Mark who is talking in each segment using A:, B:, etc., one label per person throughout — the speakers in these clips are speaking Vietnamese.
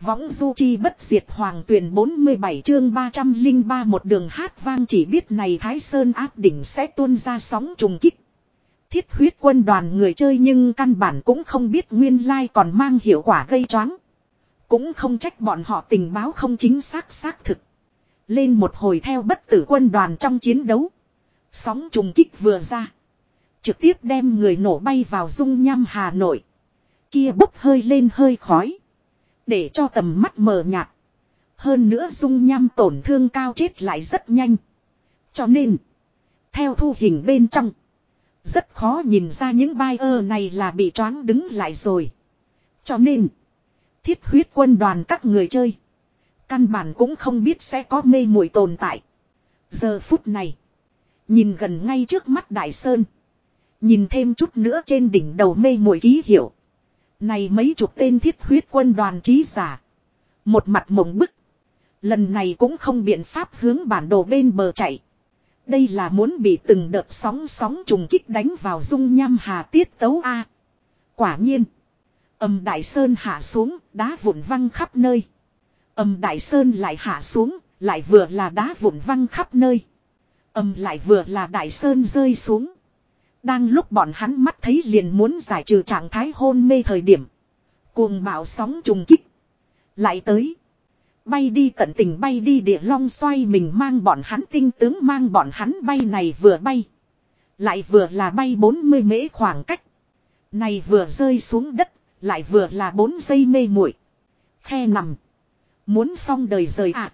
A: Võng du chi bất diệt hoàng tuyển 47 chương 303 một đường hát vang chỉ biết này Thái Sơn áp đỉnh sẽ tuôn ra sóng trùng kích. Thiết huyết quân đoàn người chơi nhưng căn bản cũng không biết nguyên lai còn mang hiệu quả gây choáng. Cũng không trách bọn họ tình báo không chính xác xác thực. Lên một hồi theo bất tử quân đoàn trong chiến đấu. Sóng trùng kích vừa ra. Trực tiếp đem người nổ bay vào dung nham Hà Nội. Kia bốc hơi lên hơi khói. Để cho tầm mắt mờ nhạt. Hơn nữa dung nham tổn thương cao chết lại rất nhanh. Cho nên. Theo thu hình bên trong. Rất khó nhìn ra những bai ơ này là bị choáng đứng lại rồi. Cho nên. Thiết huyết quân đoàn các người chơi. Căn bản cũng không biết sẽ có mê muội tồn tại. Giờ phút này. Nhìn gần ngay trước mắt đại sơn. Nhìn thêm chút nữa trên đỉnh đầu mê muội ký hiệu. Này mấy chục tên thiết huyết quân đoàn trí giả. Một mặt mộng bức. Lần này cũng không biện pháp hướng bản đồ bên bờ chạy. Đây là muốn bị từng đợt sóng sóng trùng kích đánh vào dung nham hà tiết tấu A. Quả nhiên. Âm đại sơn hạ xuống, đá vụn văng khắp nơi. Âm đại sơn lại hạ xuống, lại vừa là đá vụn văng khắp nơi. Âm lại vừa là đại sơn rơi xuống. Đang lúc bọn hắn mắt thấy liền muốn giải trừ trạng thái hôn mê thời điểm. Cuồng bạo sóng trùng kích. Lại tới. Bay đi tận tình bay đi địa long xoay mình mang bọn hắn tinh tướng mang bọn hắn bay này vừa bay. Lại vừa là bay 40 mễ khoảng cách. Này vừa rơi xuống đất, lại vừa là 4 giây mê muội Khe nằm. Muốn xong đời rời ạ. À.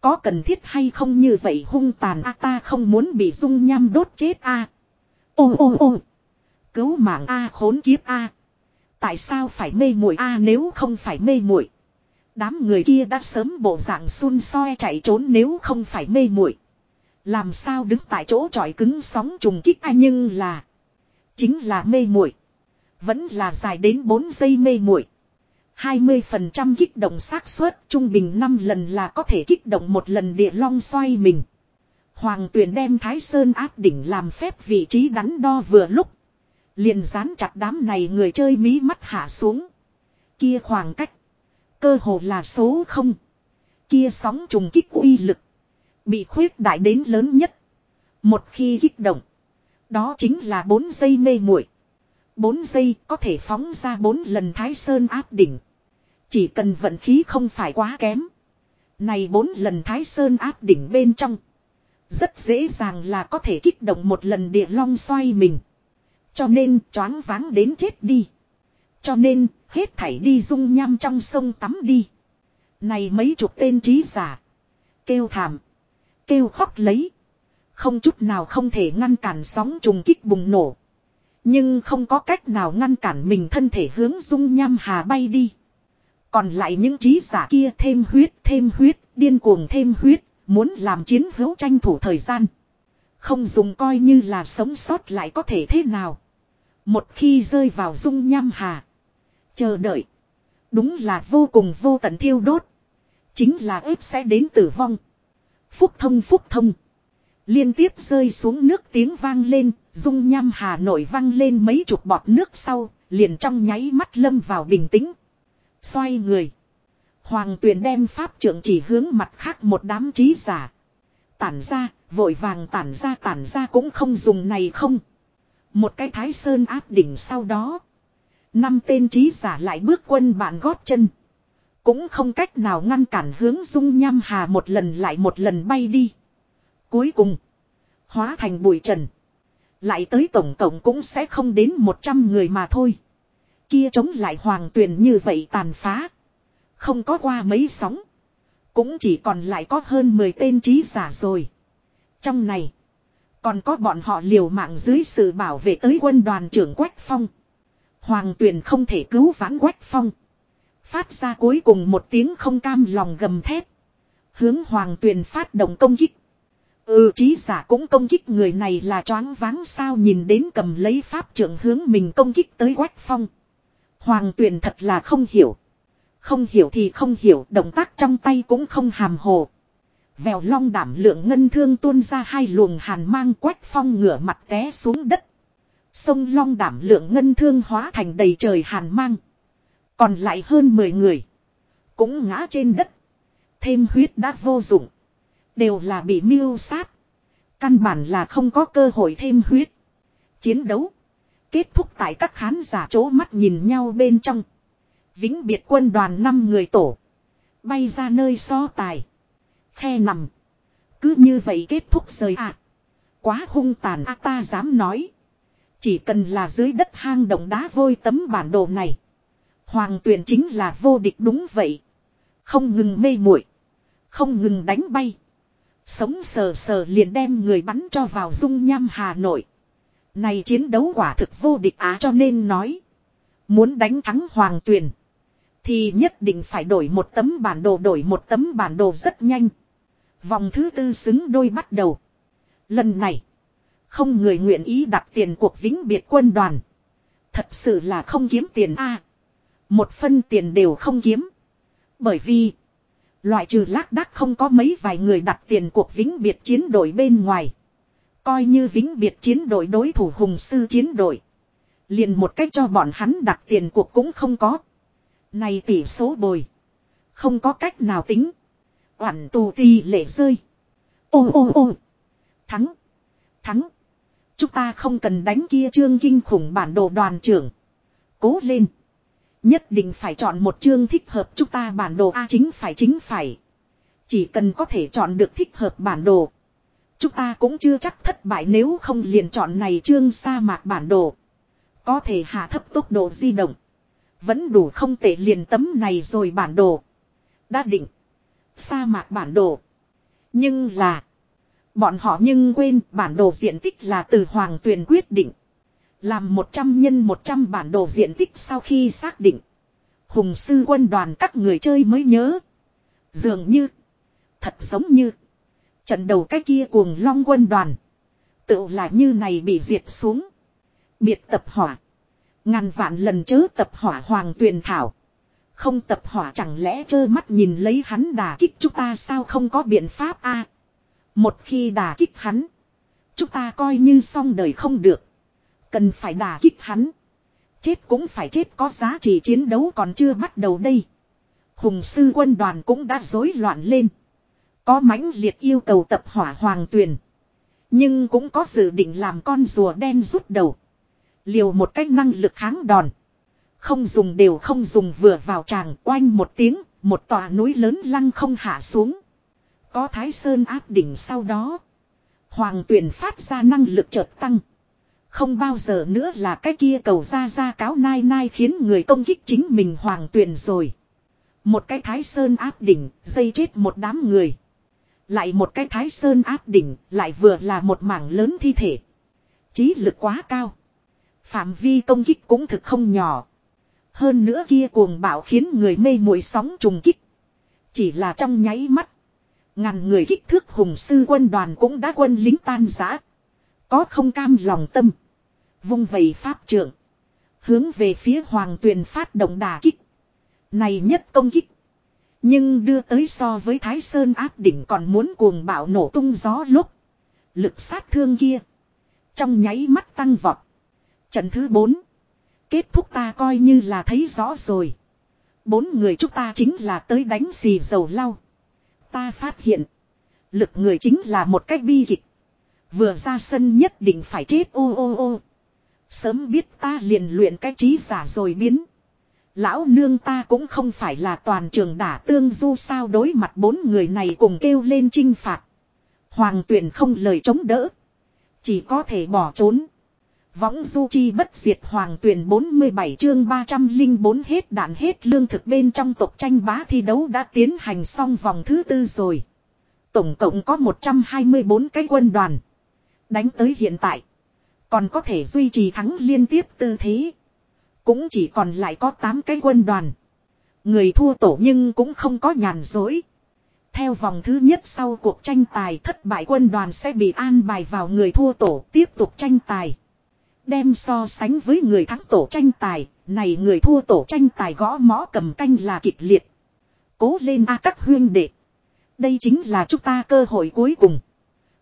A: Có cần thiết hay không như vậy hung tàn a ta không muốn bị dung nham đốt chết a ôm ôm ôm Cứu mạng A, khốn kiếp A. Tại sao phải mê muội A nếu không phải mê muội Đám người kia đã sớm bộ dạng xun soi chạy trốn nếu không phải mê muội Làm sao đứng tại chỗ trọi cứng sóng trùng kích A nhưng là. Chính là mê muội Vẫn là dài đến 4 giây mê muội 20% kích động xác suất trung bình 5 lần là có thể kích động một lần địa long xoay mình. Hoàng tuyển đem Thái Sơn áp đỉnh làm phép vị trí đắn đo vừa lúc. Liền dán chặt đám này người chơi mí mắt hạ xuống. Kia khoảng cách. Cơ hồ là số không. Kia sóng trùng kích uy lực. Bị khuyết đại đến lớn nhất. Một khi kích động. Đó chính là 4 giây mê muội 4 giây có thể phóng ra 4 lần Thái Sơn áp đỉnh. Chỉ cần vận khí không phải quá kém. Này 4 lần Thái Sơn áp đỉnh bên trong. Rất dễ dàng là có thể kích động một lần địa long xoay mình. Cho nên choáng váng đến chết đi. Cho nên hết thảy đi dung nham trong sông tắm đi. Này mấy chục tên trí giả. Kêu thảm. Kêu khóc lấy. Không chút nào không thể ngăn cản sóng trùng kích bùng nổ. Nhưng không có cách nào ngăn cản mình thân thể hướng dung nham hà bay đi. Còn lại những trí giả kia thêm huyết, thêm huyết, điên cuồng thêm huyết, Muốn làm chiến hữu tranh thủ thời gian. Không dùng coi như là sống sót lại có thể thế nào. Một khi rơi vào dung nham hà. Chờ đợi. Đúng là vô cùng vô tận thiêu đốt. Chính là ếp sẽ đến tử vong. Phúc thông phúc thông. Liên tiếp rơi xuống nước tiếng vang lên, dung nham hà nổi vang lên mấy chục bọt nước sau, liền trong nháy mắt lâm vào bình tĩnh. Xoay người. Hoàng tuyền đem pháp trưởng chỉ hướng mặt khác một đám trí giả. Tản ra, vội vàng tản ra tản ra cũng không dùng này không. Một cái thái sơn áp đỉnh sau đó. Năm tên trí giả lại bước quân bạn gót chân. Cũng không cách nào ngăn cản hướng dung nham hà một lần lại một lần bay đi. Cuối cùng. Hóa thành bụi trần. Lại tới tổng cộng cũng sẽ không đến 100 người mà thôi. Kia chống lại hoàng tuyền như vậy tàn phá. Không có qua mấy sóng. Cũng chỉ còn lại có hơn 10 tên trí giả rồi. Trong này. Còn có bọn họ liều mạng dưới sự bảo vệ tới quân đoàn trưởng Quách Phong. Hoàng tuyền không thể cứu vãn Quách Phong. Phát ra cuối cùng một tiếng không cam lòng gầm thét Hướng Hoàng tuyền phát động công kích. Ừ trí giả cũng công kích người này là choáng váng sao nhìn đến cầm lấy pháp trưởng hướng mình công kích tới Quách Phong. Hoàng tuyền thật là không hiểu. Không hiểu thì không hiểu, động tác trong tay cũng không hàm hồ. Vèo long đảm lượng ngân thương tuôn ra hai luồng hàn mang quách phong ngửa mặt té xuống đất. Sông long đảm lượng ngân thương hóa thành đầy trời hàn mang. Còn lại hơn 10 người. Cũng ngã trên đất. Thêm huyết đã vô dụng. Đều là bị miêu sát. Căn bản là không có cơ hội thêm huyết. Chiến đấu. Kết thúc tại các khán giả chố mắt nhìn nhau bên trong. Vĩnh biệt quân đoàn 5 người tổ. Bay ra nơi so tài. Khe nằm. Cứ như vậy kết thúc rời ạ. À. Quá hung tàn a ta dám nói. Chỉ cần là dưới đất hang động đá vôi tấm bản đồ này. Hoàng tuyển chính là vô địch đúng vậy. Không ngừng mê muội Không ngừng đánh bay. Sống sờ sờ liền đem người bắn cho vào dung nham Hà Nội. Này chiến đấu quả thực vô địch á, cho nên nói. Muốn đánh thắng hoàng tuyển. Thì nhất định phải đổi một tấm bản đồ, đổi một tấm bản đồ rất nhanh. Vòng thứ tư xứng đôi bắt đầu. Lần này. Không người nguyện ý đặt tiền cuộc vĩnh biệt quân đoàn. Thật sự là không kiếm tiền a Một phân tiền đều không kiếm. Bởi vì. Loại trừ lác đác không có mấy vài người đặt tiền cuộc vĩnh biệt chiến đội bên ngoài. Coi như vĩnh biệt chiến đội đối thủ hùng sư chiến đội. Liền một cách cho bọn hắn đặt tiền cuộc cũng không có. Này tỷ số bồi. Không có cách nào tính. Oản tù thì lệ rơi. Ô ô ô. Thắng. Thắng. Chúng ta không cần đánh kia trương kinh khủng bản đồ đoàn trưởng. Cố lên. Nhất định phải chọn một chương thích hợp chúng ta bản đồ A chính phải chính phải. Chỉ cần có thể chọn được thích hợp bản đồ. Chúng ta cũng chưa chắc thất bại nếu không liền chọn này chương sa mạc bản đồ. Có thể hạ thấp tốc độ di động. Vẫn đủ không tệ liền tấm này rồi bản đồ. Đã định. Sa mạc bản đồ. Nhưng là. Bọn họ nhưng quên bản đồ diện tích là từ Hoàng Tuyền quyết định. Làm 100 nhân 100 bản đồ diện tích sau khi xác định. Hùng sư quân đoàn các người chơi mới nhớ. Dường như. Thật giống như. Trận đầu cái kia cuồng long quân đoàn. Tự là như này bị diệt xuống. Biệt tập hỏa. Ngàn vạn lần chớ tập hỏa hoàng tuyền thảo. Không tập hỏa chẳng lẽ trơ mắt nhìn lấy hắn đà kích chúng ta sao không có biện pháp a Một khi đà kích hắn. Chúng ta coi như xong đời không được. Cần phải đà kích hắn. Chết cũng phải chết có giá trị chiến đấu còn chưa bắt đầu đây. Hùng sư quân đoàn cũng đã rối loạn lên. Có mãnh liệt yêu cầu tập hỏa hoàng tuyền. Nhưng cũng có dự định làm con rùa đen rút đầu. Liều một cách năng lực kháng đòn. Không dùng đều không dùng vừa vào tràng oanh một tiếng, một tòa núi lớn lăng không hạ xuống. Có thái sơn áp đỉnh sau đó. Hoàng tuyển phát ra năng lực chợt tăng. Không bao giờ nữa là cái kia cầu ra ra cáo nai nai khiến người công kích chính mình hoàng tuyển rồi. Một cái thái sơn áp đỉnh, dây chết một đám người. Lại một cái thái sơn áp đỉnh, lại vừa là một mảng lớn thi thể. Chí lực quá cao. Phạm vi công kích cũng thực không nhỏ. Hơn nữa kia cuồng bạo khiến người mê muội sóng trùng kích. Chỉ là trong nháy mắt. Ngàn người kích thước hùng sư quân đoàn cũng đã quân lính tan giã. Có không cam lòng tâm. Vung vầy pháp trưởng. Hướng về phía hoàng tuyền phát động đà kích. Này nhất công kích. Nhưng đưa tới so với Thái Sơn áp đỉnh còn muốn cuồng bạo nổ tung gió lúc. Lực sát thương kia. Trong nháy mắt tăng vọt. Trận thứ 4. Kết thúc ta coi như là thấy rõ rồi. Bốn người chúng ta chính là tới đánh xì dầu lau. Ta phát hiện. Lực người chính là một cách bi kịch. Vừa ra sân nhất định phải chết, ô ô ô. Sớm biết ta liền luyện cái trí giả rồi biến. Lão nương ta cũng không phải là toàn trường đả tương du sao đối mặt bốn người này cùng kêu lên chinh phạt. Hoàng tuyển không lời chống đỡ. Chỉ có thể bỏ trốn. Võng du chi bất diệt hoàng tuyển 47 chương 304 hết đạn hết lương thực bên trong tộc tranh bá thi đấu đã tiến hành xong vòng thứ tư rồi. Tổng cộng có 124 cái quân đoàn. Đánh tới hiện tại. Còn có thể duy trì thắng liên tiếp tư thế. Cũng chỉ còn lại có 8 cái quân đoàn. Người thua tổ nhưng cũng không có nhàn dối. Theo vòng thứ nhất sau cuộc tranh tài thất bại quân đoàn sẽ bị an bài vào người thua tổ tiếp tục tranh tài. Đem so sánh với người thắng tổ tranh tài, này người thua tổ tranh tài gõ mõ cầm canh là kịch liệt. Cố lên a các huyên đệ. Đây chính là chúng ta cơ hội cuối cùng.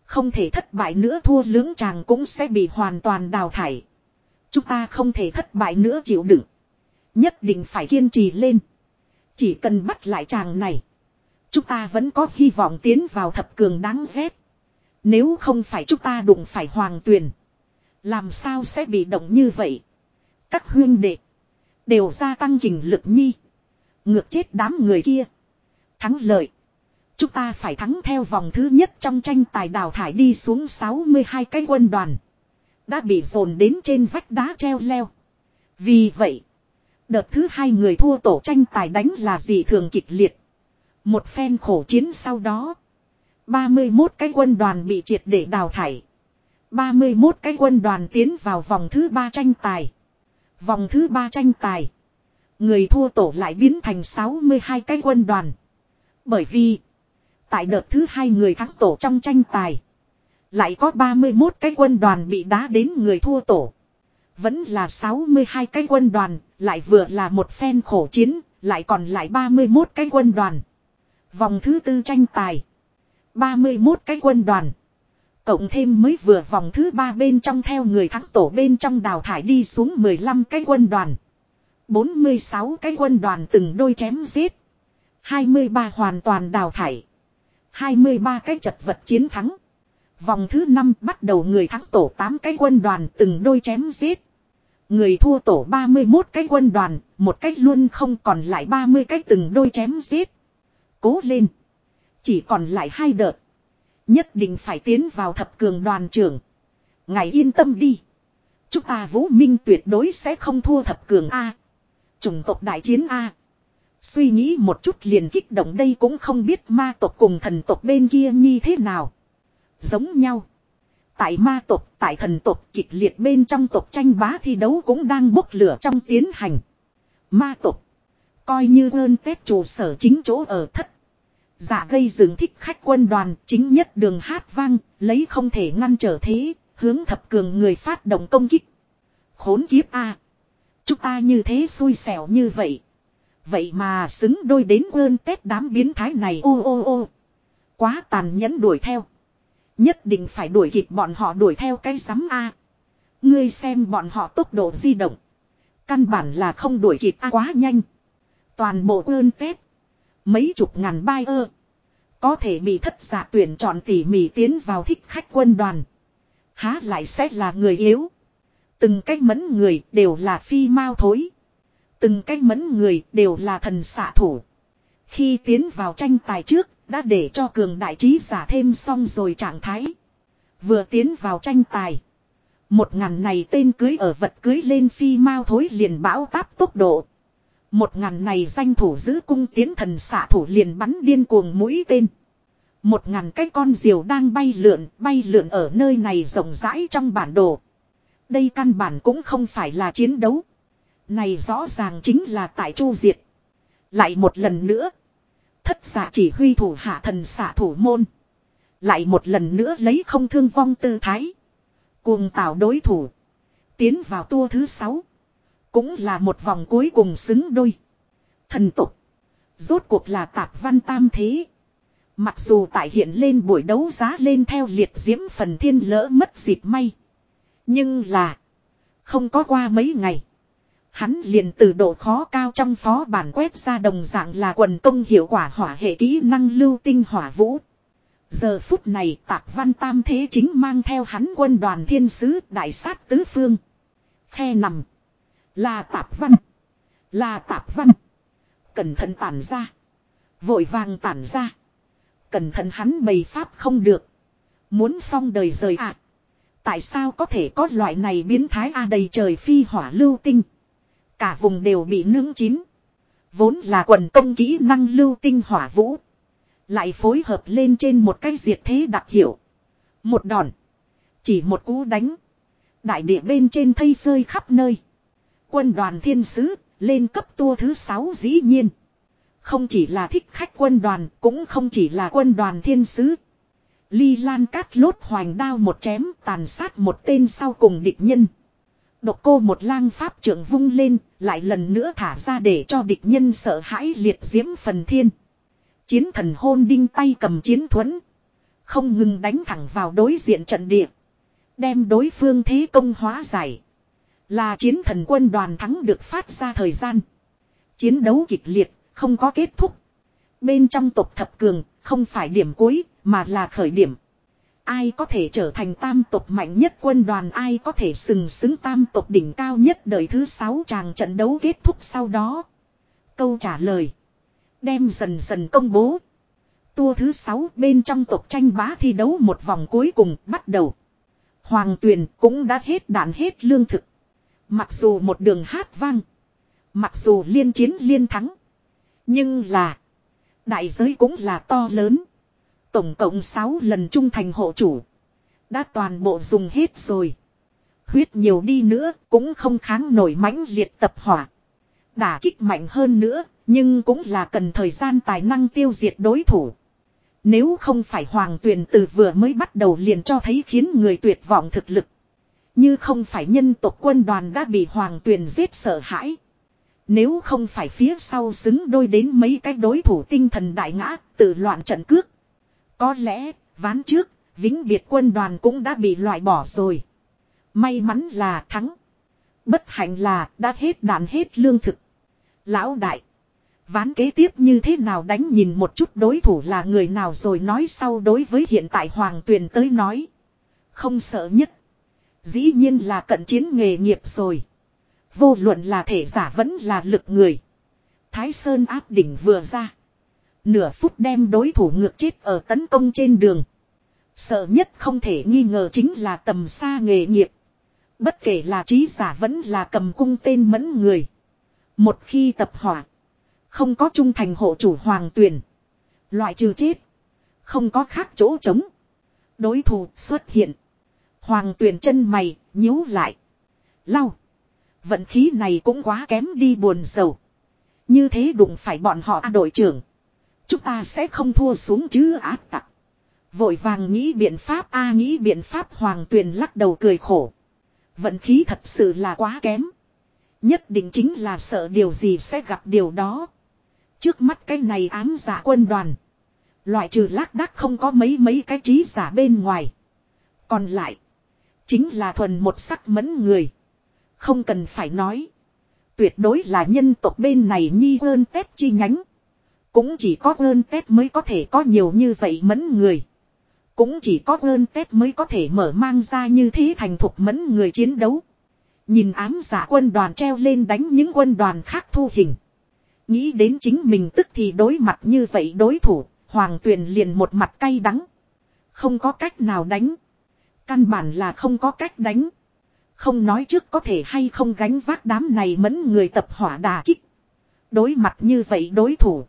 A: Không thể thất bại nữa thua lưỡng chàng cũng sẽ bị hoàn toàn đào thải. Chúng ta không thể thất bại nữa chịu đựng. Nhất định phải kiên trì lên. Chỉ cần bắt lại chàng này. Chúng ta vẫn có hy vọng tiến vào thập cường đáng ghét. Nếu không phải chúng ta đụng phải hoàng tuyền. Làm sao sẽ bị động như vậy? Các huyên đệ. Đều gia tăng kình lực nhi. Ngược chết đám người kia. Thắng lợi. Chúng ta phải thắng theo vòng thứ nhất trong tranh tài đào thải đi xuống 62 cái quân đoàn. Đã bị dồn đến trên vách đá treo leo. Vì vậy. Đợt thứ hai người thua tổ tranh tài đánh là gì thường kịch liệt. Một phen khổ chiến sau đó. 31 cái quân đoàn bị triệt để đào thải. 31 cái quân đoàn tiến vào vòng thứ ba tranh tài. Vòng thứ ba tranh tài. Người thua tổ lại biến thành 62 cái quân đoàn. Bởi vì. Tại đợt thứ hai người thắng tổ trong tranh tài. Lại có 31 cái quân đoàn bị đá đến người thua tổ. Vẫn là 62 cái quân đoàn, lại vừa là một phen khổ chiến, lại còn lại 31 cái quân đoàn. Vòng thứ tư tranh tài. 31 cái quân đoàn. Cộng thêm mới vừa vòng thứ ba bên trong theo người thắng tổ bên trong đào thải đi xuống 15 cái quân đoàn. 46 cái quân đoàn từng đôi chém giết. 23 hoàn toàn đào thải. 23 cái chật vật chiến thắng. Vòng thứ 5 bắt đầu người thắng tổ 8 cái quân đoàn từng đôi chém giết. Người thua tổ 31 cái quân đoàn, một cách luôn không còn lại 30 cái từng đôi chém giết. Cố lên. Chỉ còn lại hai đợt. Nhất định phải tiến vào thập cường đoàn trưởng. Ngài yên tâm đi. Chúng ta vũ minh tuyệt đối sẽ không thua thập cường A. Chủng tộc đại chiến A. Suy nghĩ một chút liền kích động đây cũng không biết ma tộc cùng thần tộc bên kia như thế nào. Giống nhau. Tại ma tộc, tại thần tộc kịch liệt bên trong tộc tranh bá thi đấu cũng đang bốc lửa trong tiến hành. Ma tộc. Coi như ơn Tết trụ sở chính chỗ ở thất dạ gây dựng thích khách quân đoàn chính nhất đường hát vang, lấy không thể ngăn trở thế, hướng thập cường người phát động công kích. Khốn kiếp a Chúng ta như thế xui xẻo như vậy. Vậy mà xứng đôi đến ơn Tết đám biến thái này ô ô ô. Quá tàn nhẫn đuổi theo. Nhất định phải đuổi kịp bọn họ đuổi theo cái sắm A. Ngươi xem bọn họ tốc độ di động. Căn bản là không đuổi kịp A quá nhanh. Toàn bộ ơn Tết. Mấy chục ngàn bai ơ. Có thể bị thất giả tuyển chọn tỉ mỉ tiến vào thích khách quân đoàn. Há lại sẽ là người yếu. Từng cách mẫn người đều là phi mau thối. Từng cách mẫn người đều là thần xạ thủ. Khi tiến vào tranh tài trước, đã để cho cường đại trí giả thêm xong rồi trạng thái. Vừa tiến vào tranh tài. Một ngàn này tên cưới ở vật cưới lên phi mau thối liền bão táp tốc độ. Một ngàn này danh thủ giữ cung tiến thần xạ thủ liền bắn điên cuồng mũi tên. Một ngàn cái con diều đang bay lượn, bay lượn ở nơi này rộng rãi trong bản đồ. Đây căn bản cũng không phải là chiến đấu. Này rõ ràng chính là tại chu diệt. Lại một lần nữa. Thất giả chỉ huy thủ hạ thần xạ thủ môn. Lại một lần nữa lấy không thương vong tư thái. Cuồng tạo đối thủ. Tiến vào tour thứ sáu. Cũng là một vòng cuối cùng xứng đôi. Thần tục. Rốt cuộc là tạp văn tam thế. Mặc dù tại hiện lên buổi đấu giá lên theo liệt diễm phần thiên lỡ mất dịp may. Nhưng là. Không có qua mấy ngày. Hắn liền từ độ khó cao trong phó bản quét ra đồng dạng là quần công hiệu quả hỏa hệ kỹ năng lưu tinh hỏa vũ. Giờ phút này tạp văn tam thế chính mang theo hắn quân đoàn thiên sứ đại sát tứ phương. Khe nằm. Là tạp văn. Là tạp văn. Cẩn thận tản ra. Vội vàng tản ra. Cẩn thận hắn bày pháp không được. Muốn xong đời rời ạ. À. Tại sao có thể có loại này biến thái a đầy trời phi hỏa lưu tinh. Cả vùng đều bị nướng chín. Vốn là quần công kỹ năng lưu tinh hỏa vũ. Lại phối hợp lên trên một cái diệt thế đặc hiệu. Một đòn. Chỉ một cú đánh. Đại địa bên trên thây phơi khắp nơi. Quân đoàn thiên sứ, lên cấp tour thứ 6 dĩ nhiên. Không chỉ là thích khách quân đoàn, cũng không chỉ là quân đoàn thiên sứ. Ly Lan cát lốt hoành đao một chém tàn sát một tên sau cùng địch nhân. Độc cô một lang pháp trưởng vung lên, lại lần nữa thả ra để cho địch nhân sợ hãi liệt diễm phần thiên. Chiến thần hôn đinh tay cầm chiến thuẫn. Không ngừng đánh thẳng vào đối diện trận địa. Đem đối phương thế công hóa giải. Là chiến thần quân đoàn thắng được phát ra thời gian. Chiến đấu kịch liệt, Không có kết thúc. Bên trong tộc thập cường, không phải điểm cuối, mà là khởi điểm. Ai có thể trở thành tam tộc mạnh nhất quân đoàn ai có thể sừng sững tam tộc đỉnh cao nhất đời thứ sáu tràng trận đấu kết thúc sau đó. Câu trả lời. Đem dần dần công bố. Tour thứ sáu bên trong tộc tranh bá thi đấu một vòng cuối cùng bắt đầu. Hoàng tuyền cũng đã hết đạn hết lương thực. Mặc dù một đường hát vang. Mặc dù liên chiến liên thắng. Nhưng là. Đại giới cũng là to lớn. Tổng cộng 6 lần trung thành hộ chủ. Đã toàn bộ dùng hết rồi. Huyết nhiều đi nữa cũng không kháng nổi mãnh liệt tập hỏa. Đả kích mạnh hơn nữa, nhưng cũng là cần thời gian tài năng tiêu diệt đối thủ. Nếu không phải hoàng tuyền từ vừa mới bắt đầu liền cho thấy khiến người tuyệt vọng thực lực. Như không phải nhân tộc quân đoàn đã bị hoàng tuyền giết sợ hãi. Nếu không phải phía sau xứng đôi đến mấy cái đối thủ tinh thần đại ngã, tự loạn trận cước. Có lẽ, ván trước, vĩnh biệt quân đoàn cũng đã bị loại bỏ rồi. May mắn là thắng. Bất hạnh là đã hết đạn hết lương thực. Lão đại. Ván kế tiếp như thế nào đánh nhìn một chút đối thủ là người nào rồi nói sau đối với hiện tại Hoàng Tuyền tới nói. Không sợ nhất. Dĩ nhiên là cận chiến nghề nghiệp rồi. Vô luận là thể giả vẫn là lực người. Thái Sơn áp đỉnh vừa ra. Nửa phút đem đối thủ ngược chết ở tấn công trên đường. Sợ nhất không thể nghi ngờ chính là tầm xa nghề nghiệp. Bất kể là trí giả vẫn là cầm cung tên mẫn người. Một khi tập hỏa. Không có trung thành hộ chủ hoàng tuyển. Loại trừ chết. Không có khác chỗ trống. Đối thủ xuất hiện. Hoàng tuyển chân mày, nhíu lại. Lau. Vận khí này cũng quá kém đi buồn sầu. Như thế đụng phải bọn họ à, đội trưởng. Chúng ta sẽ không thua xuống chứ ác tặc. Vội vàng nghĩ biện pháp, a, nghĩ biện pháp, hoàng tuyền lắc đầu cười khổ. Vận khí thật sự là quá kém. Nhất định chính là sợ điều gì sẽ gặp điều đó. Trước mắt cái này ám giả quân đoàn. Loại trừ lác đác không có mấy mấy cái trí giả bên ngoài. Còn lại. Chính là thuần một sắc mẫn người. Không cần phải nói. Tuyệt đối là nhân tộc bên này nhi ơn tết chi nhánh. Cũng chỉ có ơn tết mới có thể có nhiều như vậy mẫn người. Cũng chỉ có ơn tết mới có thể mở mang ra như thế thành thục mẫn người chiến đấu. Nhìn ám giả quân đoàn treo lên đánh những quân đoàn khác thu hình. Nghĩ đến chính mình tức thì đối mặt như vậy đối thủ, hoàng tuyền liền một mặt cay đắng. Không có cách nào đánh. Căn bản là không có cách đánh. Không nói trước có thể hay không gánh vác đám này mẫn người tập hỏa đà kích. Đối mặt như vậy đối thủ.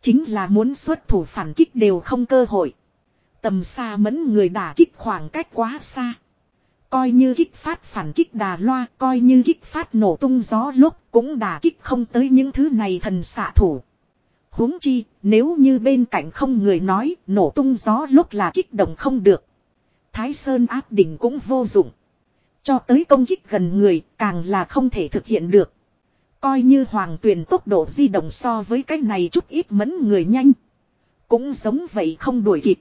A: Chính là muốn xuất thủ phản kích đều không cơ hội. Tầm xa mẫn người đả kích khoảng cách quá xa. Coi như kích phát phản kích đà loa, coi như kích phát nổ tung gió lúc cũng đả kích không tới những thứ này thần xạ thủ. huống chi, nếu như bên cạnh không người nói, nổ tung gió lúc là kích động không được. Thái Sơn áp đỉnh cũng vô dụng. Cho tới công kích gần người, càng là không thể thực hiện được. Coi như hoàng tuyển tốc độ di động so với cái này chút ít mẫn người nhanh. Cũng giống vậy không đuổi kịp.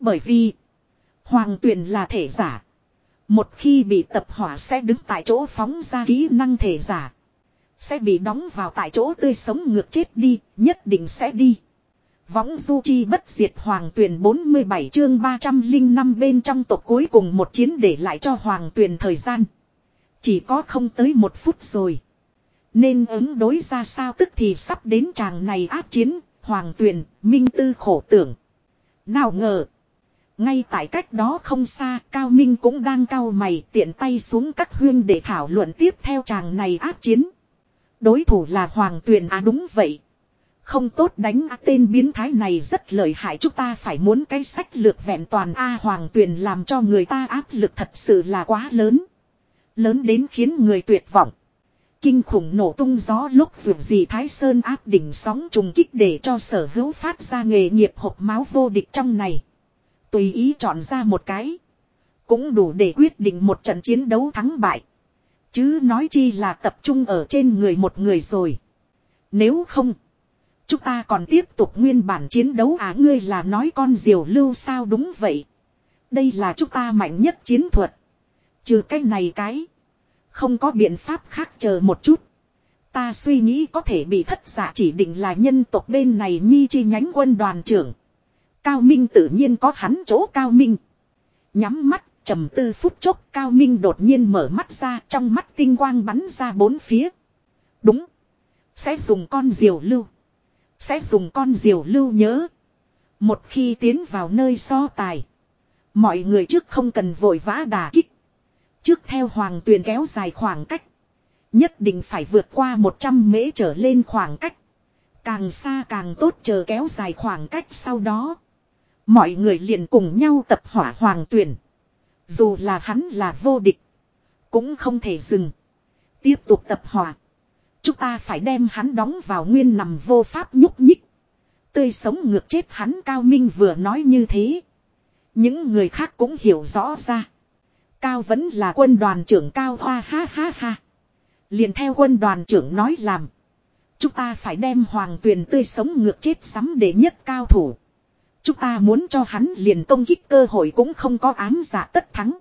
A: Bởi vì, hoàng tuyển là thể giả. Một khi bị tập hỏa sẽ đứng tại chỗ phóng ra kỹ năng thể giả. Sẽ bị đóng vào tại chỗ tươi sống ngược chết đi, nhất định sẽ đi. Võng du chi bất diệt hoàng tuyển 47 chương 305 bên trong tộc cuối cùng một chiến để lại cho hoàng tuyển thời gian. Chỉ có không tới một phút rồi. Nên ứng đối ra sao tức thì sắp đến chàng này áp chiến, hoàng tuyển, minh tư khổ tưởng. Nào ngờ. Ngay tại cách đó không xa, Cao Minh cũng đang cao mày tiện tay xuống các huyên để thảo luận tiếp theo chàng này áp chiến. Đối thủ là Hoàng Tuyền à đúng vậy. Không tốt đánh à, tên biến thái này rất lợi hại chúng ta phải muốn cái sách lược vẹn toàn A Hoàng Tuyền làm cho người ta áp lực thật sự là quá lớn. Lớn đến khiến người tuyệt vọng. Kinh khủng nổ tung gió lúc dù gì Thái Sơn áp đỉnh sóng trùng kích để cho sở hữu phát ra nghề nghiệp hộp máu vô địch trong này. Tùy ý chọn ra một cái. Cũng đủ để quyết định một trận chiến đấu thắng bại. Chứ nói chi là tập trung ở trên người một người rồi. Nếu không. Chúng ta còn tiếp tục nguyên bản chiến đấu à ngươi là nói con diều lưu sao đúng vậy. Đây là chúng ta mạnh nhất chiến thuật. Trừ cái này cái. Không có biện pháp khác chờ một chút. Ta suy nghĩ có thể bị thất giả chỉ định là nhân tộc bên này nhi chi nhánh quân đoàn trưởng. Cao Minh tự nhiên có hắn chỗ Cao Minh. Nhắm mắt, trầm tư phút chốc Cao Minh đột nhiên mở mắt ra trong mắt tinh quang bắn ra bốn phía. Đúng. Sẽ dùng con diều lưu. Sẽ dùng con diều lưu nhớ. Một khi tiến vào nơi so tài. Mọi người trước không cần vội vã đà kích. Trước theo hoàng tuyền kéo dài khoảng cách. Nhất định phải vượt qua 100 mễ trở lên khoảng cách. Càng xa càng tốt chờ kéo dài khoảng cách sau đó. Mọi người liền cùng nhau tập hỏa hoàng tuyển. Dù là hắn là vô địch. Cũng không thể dừng. Tiếp tục tập hỏa. Chúng ta phải đem hắn đóng vào nguyên nằm vô pháp nhúc nhích. Tươi sống ngược chết hắn Cao Minh vừa nói như thế. Những người khác cũng hiểu rõ ra. Cao vẫn là quân đoàn trưởng Cao Hoa, ha ha ha. Liền theo quân đoàn trưởng nói làm. Chúng ta phải đem hoàng tuyền tươi sống ngược chết sắm để nhất cao thủ. Chúng ta muốn cho hắn liền công kích cơ hội cũng không có ám giả tất thắng.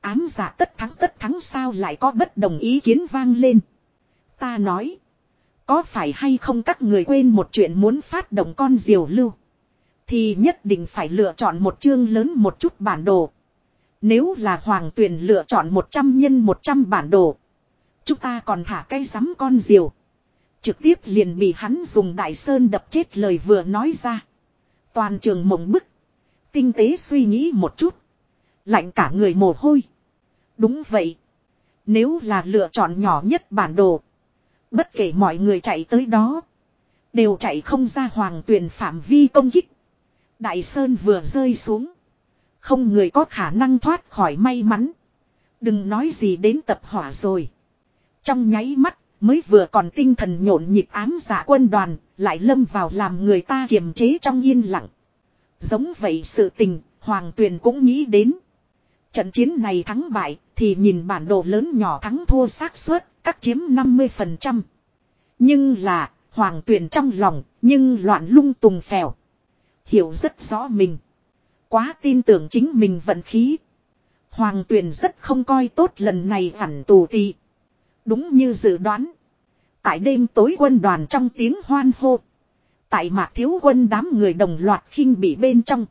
A: Ám giả tất thắng tất thắng sao lại có bất đồng ý kiến vang lên. Ta nói. Có phải hay không các người quên một chuyện muốn phát động con diều lưu. Thì nhất định phải lựa chọn một chương lớn một chút bản đồ. Nếu là hoàng tuyển lựa chọn 100 nhân 100 bản đồ. Chúng ta còn thả cây rắm con diều. Trực tiếp liền bị hắn dùng đại sơn đập chết lời vừa nói ra. Toàn trường mộng bức. Tinh tế suy nghĩ một chút. Lạnh cả người mồ hôi. Đúng vậy. Nếu là lựa chọn nhỏ nhất bản đồ. Bất kể mọi người chạy tới đó. Đều chạy không ra hoàng tuyển phạm vi công kích. Đại Sơn vừa rơi xuống. Không người có khả năng thoát khỏi may mắn. Đừng nói gì đến tập hỏa rồi. Trong nháy mắt, mới vừa còn tinh thần nhộn nhịp ám giả quân đoàn, lại lâm vào làm người ta kiềm chế trong yên lặng. Giống vậy sự tình, Hoàng Tuyền cũng nghĩ đến. Trận chiến này thắng bại, thì nhìn bản đồ lớn nhỏ thắng thua xác suất, các chiếm 50%. Nhưng là, Hoàng Tuyền trong lòng, nhưng loạn lung tùng phèo. Hiểu rất rõ mình. Quá tin tưởng chính mình vận khí. Hoàng Tuyền rất không coi tốt lần này phản tù tì. Đúng như dự đoán. Tại đêm tối quân đoàn trong tiếng hoan hô. Tại mạc thiếu quân đám người đồng loạt khinh bị bên trong.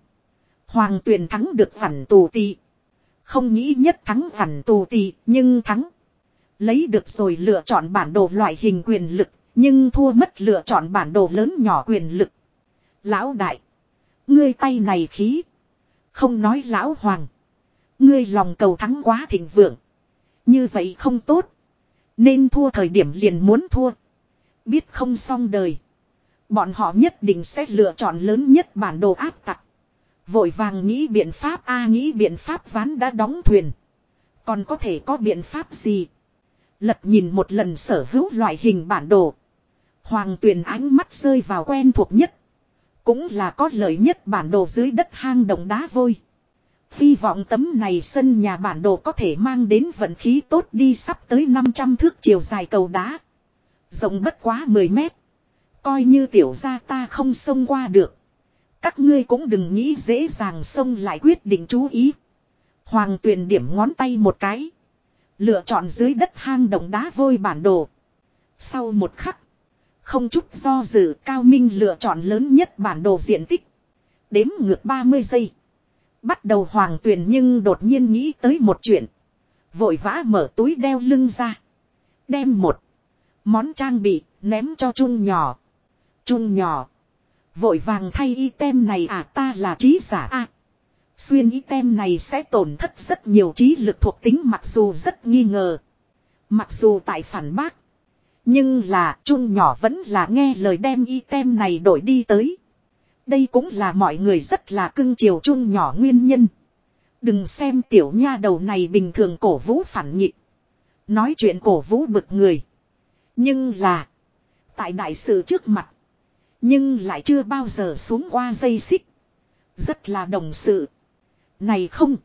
A: Hoàng tuyền thắng được phản tù tì. Không nghĩ nhất thắng phản tù tì, nhưng thắng. Lấy được rồi lựa chọn bản đồ loại hình quyền lực. Nhưng thua mất lựa chọn bản đồ lớn nhỏ quyền lực. Lão đại. Ngươi tay này khí. Không nói lão hoàng. Ngươi lòng cầu thắng quá thịnh vượng. Như vậy không tốt. Nên thua thời điểm liền muốn thua. Biết không xong đời. Bọn họ nhất định sẽ lựa chọn lớn nhất bản đồ áp tặc. Vội vàng nghĩ biện pháp a, nghĩ biện pháp ván đã đóng thuyền. Còn có thể có biện pháp gì? Lật nhìn một lần sở hữu loại hình bản đồ. Hoàng tuyền ánh mắt rơi vào quen thuộc nhất. Cũng là có lợi nhất bản đồ dưới đất hang động đá vôi. Hy vọng tấm này sân nhà bản đồ có thể mang đến vận khí tốt đi sắp tới 500 thước chiều dài cầu đá. Rộng bất quá 10 mét. Coi như tiểu gia ta không xông qua được. Các ngươi cũng đừng nghĩ dễ dàng xông lại quyết định chú ý. Hoàng tuyền điểm ngón tay một cái. Lựa chọn dưới đất hang động đá vôi bản đồ. Sau một khắc. Không chút do dự Cao Minh lựa chọn lớn nhất bản đồ diện tích. Đếm ngược 30 giây. Bắt đầu hoàng tuyền nhưng đột nhiên nghĩ tới một chuyện. Vội vã mở túi đeo lưng ra. Đem một món trang bị ném cho chun nhỏ. Chun nhỏ. Vội vàng thay item này à ta là trí giả a Xuyên item này sẽ tổn thất rất nhiều trí lực thuộc tính mặc dù rất nghi ngờ. Mặc dù tại phản bác. Nhưng là chun nhỏ vẫn là nghe lời đem item này đổi đi tới. Đây cũng là mọi người rất là cưng chiều chun nhỏ nguyên nhân. Đừng xem tiểu nha đầu này bình thường cổ vũ phản nhị Nói chuyện cổ vũ bực người. Nhưng là. Tại đại sự trước mặt. Nhưng lại chưa bao giờ xuống qua dây xích. Rất là đồng sự. Này không.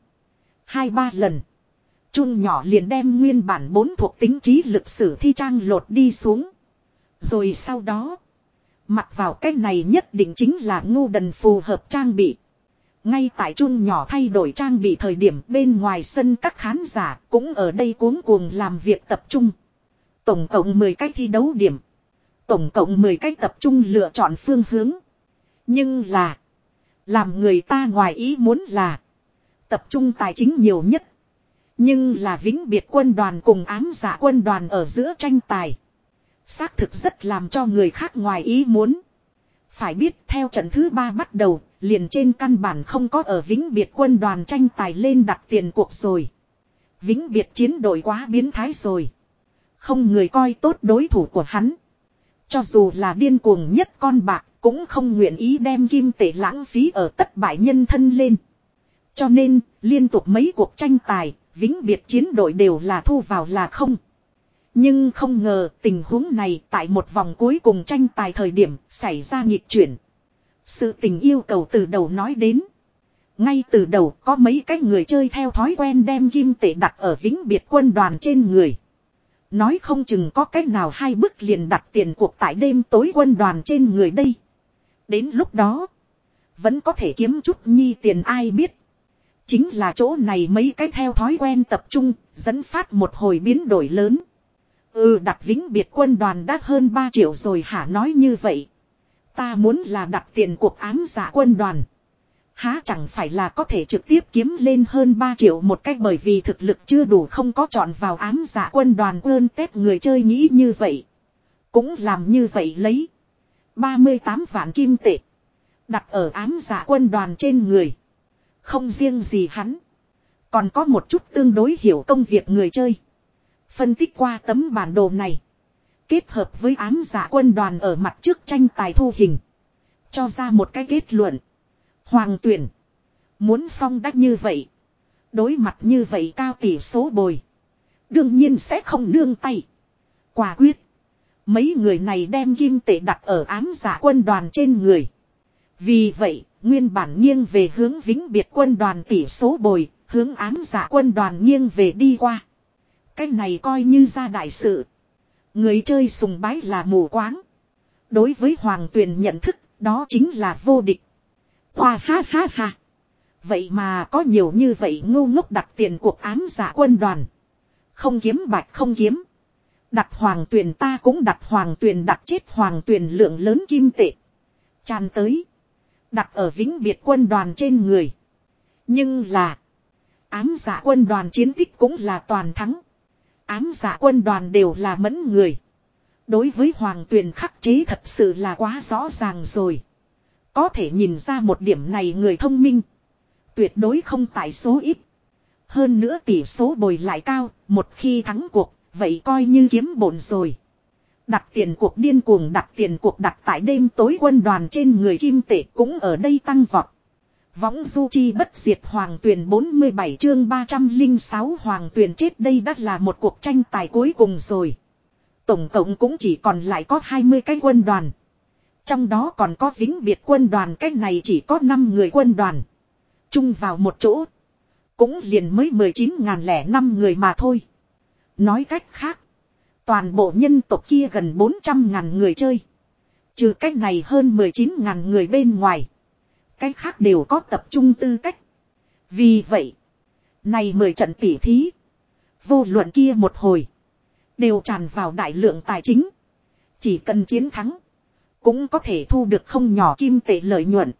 A: Hai ba lần. trung nhỏ liền đem nguyên bản bốn thuộc tính trí lực sử thi trang lột đi xuống. Rồi sau đó. Mặc vào cái này nhất định chính là ngu đần phù hợp trang bị. Ngay tại trung nhỏ thay đổi trang bị thời điểm bên ngoài sân các khán giả cũng ở đây cuống cuồng làm việc tập trung. Tổng cộng 10 cái thi đấu điểm. Tổng cộng 10 cách tập trung lựa chọn phương hướng. Nhưng là. Làm người ta ngoài ý muốn là. Tập trung tài chính nhiều nhất. Nhưng là vĩnh biệt quân đoàn cùng ám giả quân đoàn ở giữa tranh tài. Xác thực rất làm cho người khác ngoài ý muốn. Phải biết theo trận thứ ba bắt đầu, liền trên căn bản không có ở vĩnh biệt quân đoàn tranh tài lên đặt tiền cuộc rồi. Vĩnh biệt chiến đội quá biến thái rồi. Không người coi tốt đối thủ của hắn. Cho dù là điên cuồng nhất con bạc, cũng không nguyện ý đem kim tệ lãng phí ở tất bại nhân thân lên. Cho nên, liên tục mấy cuộc tranh tài, vĩnh biệt chiến đội đều là thu vào là không. Nhưng không ngờ tình huống này tại một vòng cuối cùng tranh tài thời điểm xảy ra nghịch chuyển. Sự tình yêu cầu từ đầu nói đến. Ngay từ đầu có mấy cái người chơi theo thói quen đem kim tệ đặt ở vĩnh biệt quân đoàn trên người. Nói không chừng có cách nào hai bước liền đặt tiền cuộc tại đêm tối quân đoàn trên người đây. Đến lúc đó, vẫn có thể kiếm chút nhi tiền ai biết. Chính là chỗ này mấy cái theo thói quen tập trung, dẫn phát một hồi biến đổi lớn. Ừ đặt vĩnh biệt quân đoàn đã hơn 3 triệu rồi hả nói như vậy. Ta muốn là đặt tiền cuộc ám giả quân đoàn. Há chẳng phải là có thể trực tiếp kiếm lên hơn 3 triệu một cách bởi vì thực lực chưa đủ không có chọn vào ám giả quân đoàn ơn tết người chơi nghĩ như vậy. Cũng làm như vậy lấy. 38 vạn kim tệ. Đặt ở ám giả quân đoàn trên người. Không riêng gì hắn. Còn có một chút tương đối hiểu công việc người chơi. Phân tích qua tấm bản đồ này. Kết hợp với ám giả quân đoàn ở mặt trước tranh tài thu hình. Cho ra một cái kết luận. Hoàng tuyển. Muốn xong đắc như vậy. Đối mặt như vậy cao tỷ số bồi. Đương nhiên sẽ không nương tay. Quả quyết. Mấy người này đem kim tệ đặt ở ám giả quân đoàn trên người. Vì vậy, nguyên bản nghiêng về hướng vĩnh biệt quân đoàn tỷ số bồi, hướng ám giả quân đoàn nghiêng về đi qua. Cái này coi như ra đại sự. Người chơi sùng bái là mù quáng. Đối với hoàng tuyền nhận thức, đó chính là vô địch. Khoa ha ha ha. Vậy mà có nhiều như vậy ngu ngốc đặt tiền cuộc ám giả quân đoàn. Không kiếm bạch không kiếm. Đặt hoàng tuyền ta cũng đặt hoàng tuyền, đặt chết hoàng tuyền lượng lớn kim tệ. Tràn tới. Đặt ở vĩnh biệt quân đoàn trên người. Nhưng là. Ám giả quân đoàn chiến tích cũng là toàn thắng. Ám giả quân đoàn đều là mẫn người. Đối với hoàng tuyền khắc chế thật sự là quá rõ ràng rồi. Có thể nhìn ra một điểm này người thông minh. Tuyệt đối không tại số ít. Hơn nữa tỷ số bồi lại cao, một khi thắng cuộc, vậy coi như kiếm bổn rồi. Đặt tiền cuộc điên cuồng đặt tiền cuộc đặt tại đêm tối quân đoàn trên người kim tệ cũng ở đây tăng vọt. Võng du chi bất diệt hoàng tuyển 47 chương 306 hoàng tuyển chết đây đã là một cuộc tranh tài cuối cùng rồi. Tổng cộng cũng chỉ còn lại có 20 cái quân đoàn. Trong đó còn có vĩnh biệt quân đoàn cách này chỉ có 5 người quân đoàn. Chung vào một chỗ. Cũng liền mới 19.005 người mà thôi. Nói cách khác. Toàn bộ nhân tộc kia gần 400.000 người chơi. Trừ cách này hơn 19.000 người bên ngoài. Cách khác đều có tập trung tư cách. Vì vậy. Này mười trận tỉ thí. Vô luận kia một hồi. Đều tràn vào đại lượng tài chính. Chỉ cần chiến thắng. Cũng có thể thu được không nhỏ kim tệ lợi nhuận.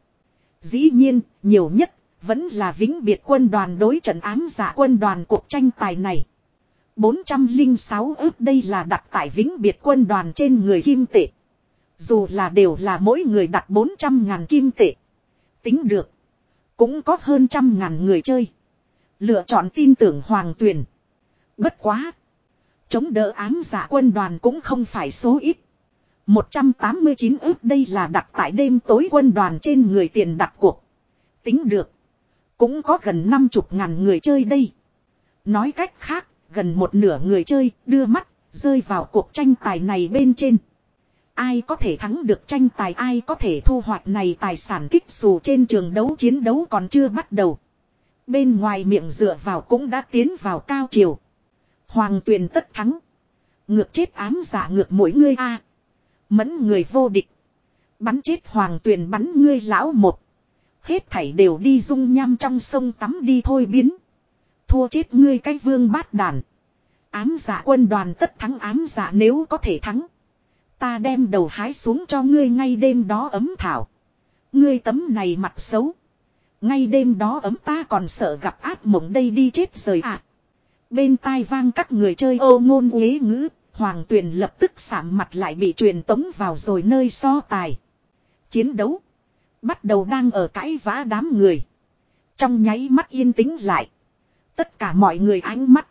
A: Dĩ nhiên, nhiều nhất, vẫn là vĩnh biệt quân đoàn đối trận ám giả quân đoàn cuộc tranh tài này. 406 ước đây là đặt tại vĩnh biệt quân đoàn trên người kim tệ. Dù là đều là mỗi người đặt 400 ngàn kim tệ. Tính được. Cũng có hơn trăm ngàn người chơi. Lựa chọn tin tưởng hoàng tuyển. Bất quá. Chống đỡ ám giả quân đoàn cũng không phải số ít. 189 ước đây là đặt tại đêm tối quân đoàn trên người tiền đặt cuộc. Tính được. Cũng có gần 50 ngàn người chơi đây. Nói cách khác, gần một nửa người chơi đưa mắt rơi vào cuộc tranh tài này bên trên. Ai có thể thắng được tranh tài ai có thể thu hoạch này tài sản kích dù trên trường đấu chiến đấu còn chưa bắt đầu. Bên ngoài miệng dựa vào cũng đã tiến vào cao chiều. Hoàng tuyền tất thắng. Ngược chết ám giả ngược mỗi ngươi a Mẫn người vô địch. Bắn chết hoàng tuyền bắn ngươi lão một. Hết thảy đều đi dung nham trong sông tắm đi thôi biến. Thua chết ngươi cái vương bát đàn. Ám giả quân đoàn tất thắng ám giả nếu có thể thắng. Ta đem đầu hái xuống cho ngươi ngay đêm đó ấm thảo. Ngươi tấm này mặt xấu. Ngay đêm đó ấm ta còn sợ gặp ác mộng đây đi chết rời ạ. À. Bên tai vang các người chơi ô ngôn uế ngữ, hoàng tuyền lập tức sạm mặt lại bị truyền tống vào rồi nơi so tài. Chiến đấu. Bắt đầu đang ở cãi vã đám người. Trong nháy mắt yên tĩnh lại. Tất cả mọi người ánh mắt.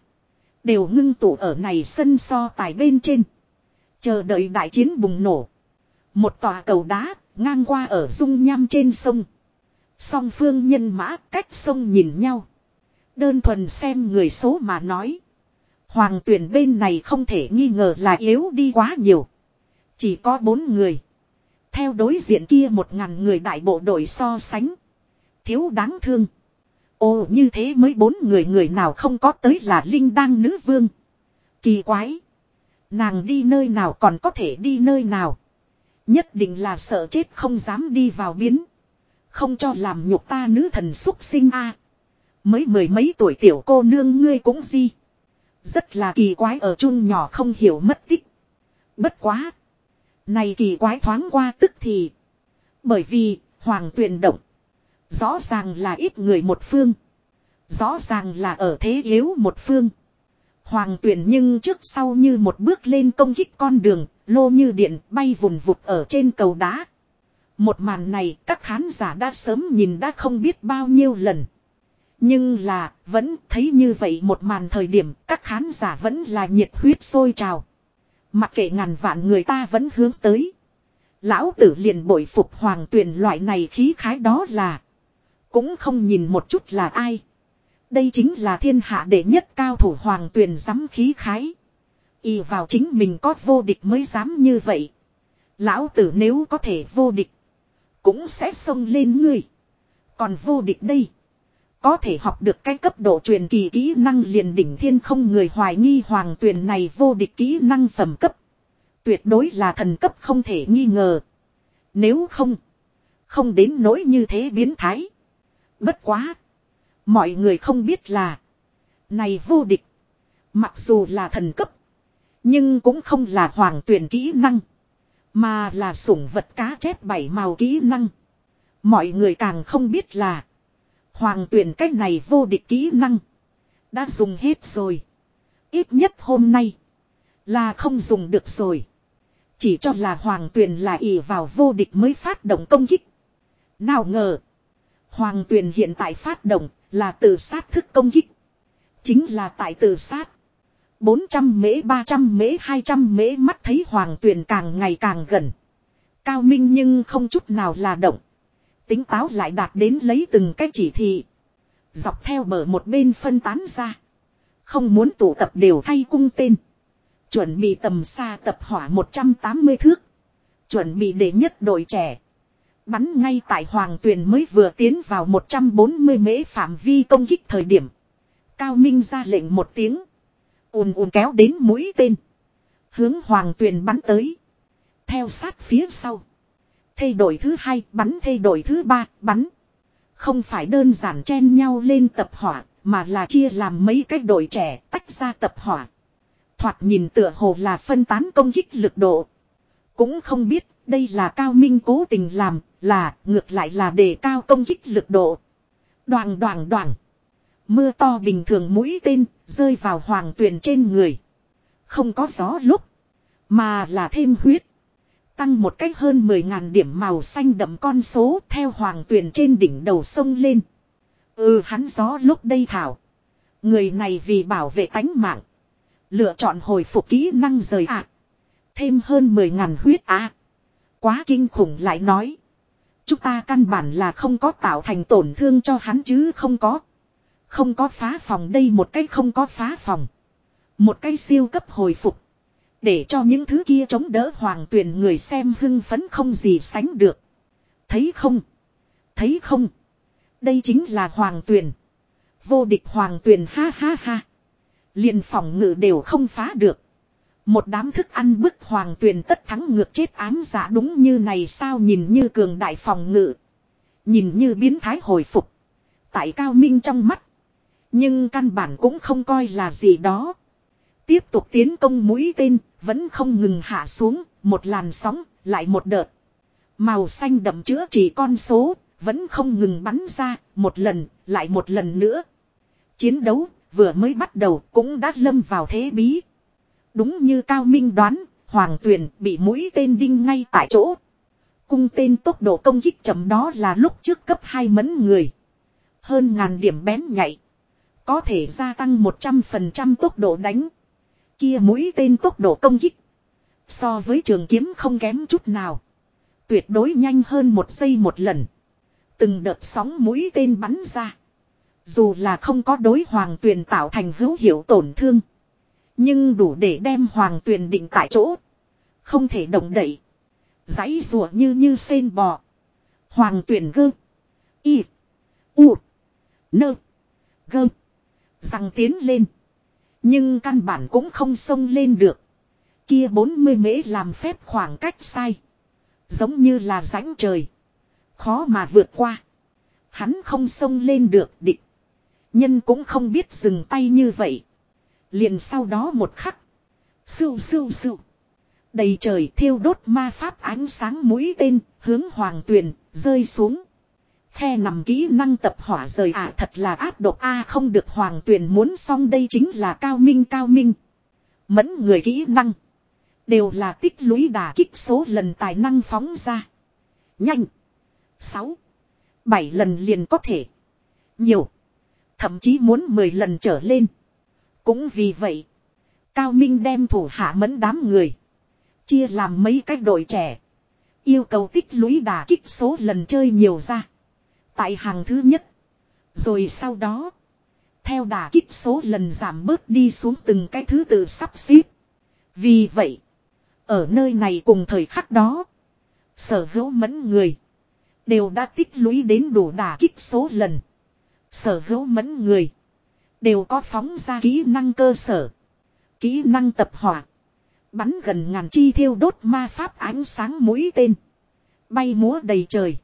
A: Đều ngưng tụ ở này sân so tài bên trên. Chờ đợi đại chiến bùng nổ. Một tòa cầu đá ngang qua ở dung nham trên sông. Song phương nhân mã cách sông nhìn nhau. Đơn thuần xem người số mà nói. Hoàng tuyển bên này không thể nghi ngờ là yếu đi quá nhiều. Chỉ có bốn người. Theo đối diện kia một ngàn người đại bộ đội so sánh. Thiếu đáng thương. Ồ, như thế mới bốn người người nào không có tới là Linh Đăng nữ vương. Kỳ quái. Nàng đi nơi nào còn có thể đi nơi nào. Nhất định là sợ chết không dám đi vào biến. Không cho làm nhục ta nữ thần xúc sinh a Mới mười mấy tuổi tiểu cô nương ngươi cũng gì. Rất là kỳ quái ở chung nhỏ không hiểu mất tích. Bất quá. Này kỳ quái thoáng qua tức thì. Bởi vì, hoàng tuyền động. Rõ ràng là ít người một phương. Rõ ràng là ở thế yếu một phương. Hoàng tuyển nhưng trước sau như một bước lên công kích con đường, lô như điện bay vùng vụt ở trên cầu đá. Một màn này các khán giả đã sớm nhìn đã không biết bao nhiêu lần. Nhưng là, vẫn thấy như vậy một màn thời điểm các khán giả vẫn là nhiệt huyết sôi trào. Mặc kệ ngàn vạn người ta vẫn hướng tới. Lão tử liền bội phục hoàng tuyển loại này khí khái đó là. Cũng không nhìn một chút là ai. Đây chính là thiên hạ đệ nhất cao thủ hoàng tuyển dám khí khái. Y vào chính mình có vô địch mới dám như vậy. Lão tử nếu có thể vô địch. Cũng sẽ xông lên ngươi. Còn vô địch đây. Có thể học được cái cấp độ truyền kỳ kỹ năng liền đỉnh thiên không người hoài nghi hoàng tuyền này vô địch kỹ năng phẩm cấp. Tuyệt đối là thần cấp không thể nghi ngờ. Nếu không. Không đến nỗi như thế biến thái. Bất quá. Mọi người không biết là. Này vô địch. Mặc dù là thần cấp. Nhưng cũng không là hoàng tuyển kỹ năng. Mà là sủng vật cá chép bảy màu kỹ năng. Mọi người càng không biết là. Hoàng tuyển cách này vô địch kỹ năng. Đã dùng hết rồi. Ít nhất hôm nay. Là không dùng được rồi. Chỉ cho là hoàng tuyển là ỷ vào vô địch mới phát động công kích. Nào ngờ. Hoàng tuyển hiện tại phát động là tự sát thức công kích. Chính là tại tự sát. 400 mễ 300 mễ 200 mễ mắt thấy hoàng tuyển càng ngày càng gần. Cao minh nhưng không chút nào là động. Tính táo lại đạt đến lấy từng cái chỉ thị. Dọc theo bờ một bên phân tán ra. Không muốn tụ tập đều thay cung tên. Chuẩn bị tầm xa tập hỏa 180 thước. Chuẩn bị để nhất đội trẻ. Bắn ngay tại hoàng tuyền mới vừa tiến vào 140 mễ phạm vi công kích thời điểm. Cao Minh ra lệnh một tiếng. ùn ùn kéo đến mũi tên. Hướng hoàng tuyền bắn tới. Theo sát phía sau. Thay đổi thứ hai, bắn thay đổi thứ ba, bắn. Không phải đơn giản chen nhau lên tập hỏa. Mà là chia làm mấy cái đội trẻ, tách ra tập hỏa. Thoạt nhìn tựa hồ là phân tán công kích lực độ. Cũng không biết, đây là cao minh cố tình làm, là, ngược lại là đề cao công kích lực độ. Đoàn đoàn đoàn. Mưa to bình thường mũi tên, rơi vào hoàng tuyền trên người. Không có gió lúc. Mà là thêm huyết. Tăng một cách hơn 10.000 điểm màu xanh đậm con số theo hoàng tuyền trên đỉnh đầu sông lên. Ừ hắn gió lúc đây thảo. Người này vì bảo vệ tánh mạng. Lựa chọn hồi phục kỹ năng rời ạ. Thêm hơn 10.000 huyết ạ. Quá kinh khủng lại nói. Chúng ta căn bản là không có tạo thành tổn thương cho hắn chứ không có. Không có phá phòng đây một cái không có phá phòng. Một cái siêu cấp hồi phục. Để cho những thứ kia chống đỡ hoàng tuyển người xem hưng phấn không gì sánh được. Thấy không? Thấy không? Đây chính là hoàng tuyển. Vô địch hoàng tuyển ha ha ha. liền phòng ngự đều không phá được. Một đám thức ăn bức hoàng tuyền tất thắng ngược chết ám giả đúng như này sao nhìn như cường đại phòng ngự. Nhìn như biến thái hồi phục. Tại cao minh trong mắt. Nhưng căn bản cũng không coi là gì đó. Tiếp tục tiến công mũi tên, vẫn không ngừng hạ xuống, một làn sóng, lại một đợt. Màu xanh đậm chữa chỉ con số, vẫn không ngừng bắn ra, một lần, lại một lần nữa. Chiến đấu, vừa mới bắt đầu cũng đã lâm vào thế bí. Đúng như Cao Minh đoán, Hoàng Tuyền bị mũi tên đinh ngay tại chỗ. Cung tên tốc độ công kích chậm đó là lúc trước cấp 2 mấn người. Hơn ngàn điểm bén nhạy. Có thể gia tăng 100% tốc độ đánh. Kia mũi tên tốc độ công kích. So với trường kiếm không kém chút nào. Tuyệt đối nhanh hơn một giây một lần. Từng đợt sóng mũi tên bắn ra. Dù là không có đối hoàng tuyền tạo thành hữu hiệu tổn thương. Nhưng đủ để đem hoàng tuyền định tại chỗ. Không thể động đậy. Giấy rùa như như sen bò. Hoàng tuyền gơ. Y. U. Nơ. Gơ. Răng tiến lên. Nhưng căn bản cũng không xông lên được. Kia 40 mễ làm phép khoảng cách sai. Giống như là rãnh trời. Khó mà vượt qua. Hắn không xông lên được địch. Nhân cũng không biết dừng tay như vậy. Liền sau đó một khắc. Sưu sưu sưu. Đầy trời thiêu đốt ma pháp ánh sáng mũi tên, hướng hoàng tuyền, rơi xuống. Khe nằm kỹ năng tập hỏa rời à thật là ác độc a, không được hoàng tuyền muốn xong đây chính là cao minh cao minh. Mẫn người kỹ năng. Đều là tích lũy đà kích số lần tài năng phóng ra. Nhanh. 6. 7 lần liền có thể. Nhiều. Thậm chí muốn 10 lần trở lên. Cũng vì vậy. Cao Minh đem thủ hạ mẫn đám người. Chia làm mấy cách đội trẻ. Yêu cầu tích lũy đà kích số lần chơi nhiều ra. Tại hàng thứ nhất. Rồi sau đó. Theo đà kích số lần giảm bớt đi xuống từng cái thứ tự sắp xếp. Vì vậy. Ở nơi này cùng thời khắc đó. Sở hữu mẫn người. Đều đã tích lũy đến đủ đà kích số lần. Sở hữu mẫn người. Đều có phóng ra kỹ năng cơ sở. Kỹ năng tập hỏa. Bắn gần ngàn chi thiêu đốt ma pháp ánh sáng mũi tên. Bay múa đầy trời.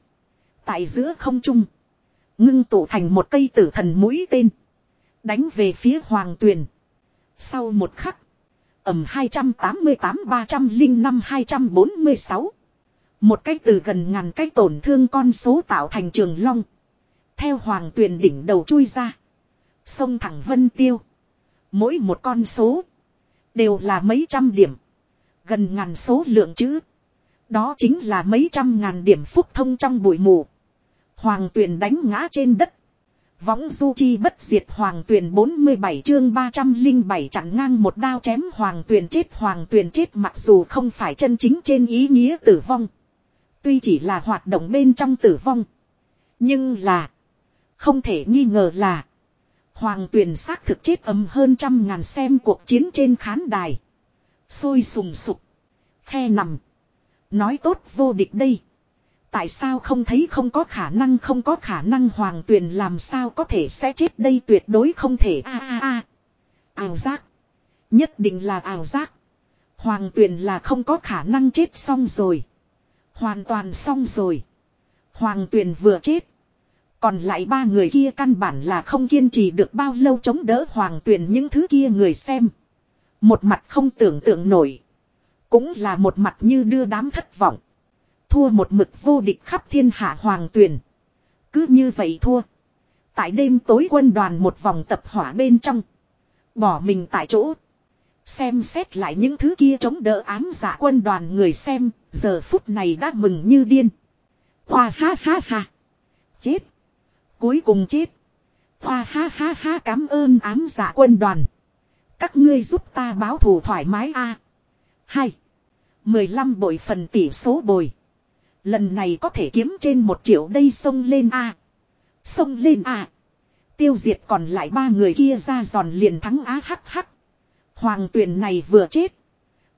A: Tại giữa không trung. Ngưng tụ thành một cây tử thần mũi tên. Đánh về phía hoàng tuyền. Sau một khắc. Ẩm 288-305-246. Một cái từ gần ngàn cái tổn thương con số tạo thành trường long. Theo hoàng tuyền đỉnh đầu chui ra. Sông thẳng vân tiêu. Mỗi một con số. Đều là mấy trăm điểm. Gần ngàn số lượng chữ. Đó chính là mấy trăm ngàn điểm phúc thông trong bụi mù. Hoàng tuyền đánh ngã trên đất. Võng du chi bất diệt hoàng tuyền 47 chương 307 chặn ngang một đao chém hoàng tuyền chết hoàng tuyền chết mặc dù không phải chân chính trên ý nghĩa tử vong. Tuy chỉ là hoạt động bên trong tử vong. Nhưng là. Không thể nghi ngờ là. Hoàng tuyền xác thực chết ấm hơn trăm ngàn xem cuộc chiến trên khán đài. Sôi sùng sục. Khe nằm. Nói tốt vô địch đây. Tại sao không thấy không có khả năng, không có khả năng hoàng tuyền làm sao có thể sẽ chết đây tuyệt đối không thể a a a. Ảo giác. Nhất định là ảo giác. Hoàng tuyền là không có khả năng chết xong rồi. Hoàn toàn xong rồi. Hoàng tuyền vừa chết. Còn lại ba người kia căn bản là không kiên trì được bao lâu chống đỡ hoàng tuyền những thứ kia người xem. Một mặt không tưởng tượng nổi. Cũng là một mặt như đưa đám thất vọng. Thua một mực vô địch khắp thiên hạ hoàng tuyền. Cứ như vậy thua. Tại đêm tối quân đoàn một vòng tập hỏa bên trong. Bỏ mình tại chỗ. Xem xét lại những thứ kia chống đỡ ám giả quân đoàn người xem. Giờ phút này đã mừng như điên. Hoa ha ha ha. Chết. Cuối cùng chết. Hoa ha ha ha cảm ơn ám giả quân đoàn. Các ngươi giúp ta báo thù thoải mái a. Hai. mười lăm bội phần tỷ số bồi. Lần này có thể kiếm trên một triệu đây sông lên A. sông lên A. Tiêu diệt còn lại ba người kia ra giòn liền thắng á hắc hắc. Hoàng tuyển này vừa chết.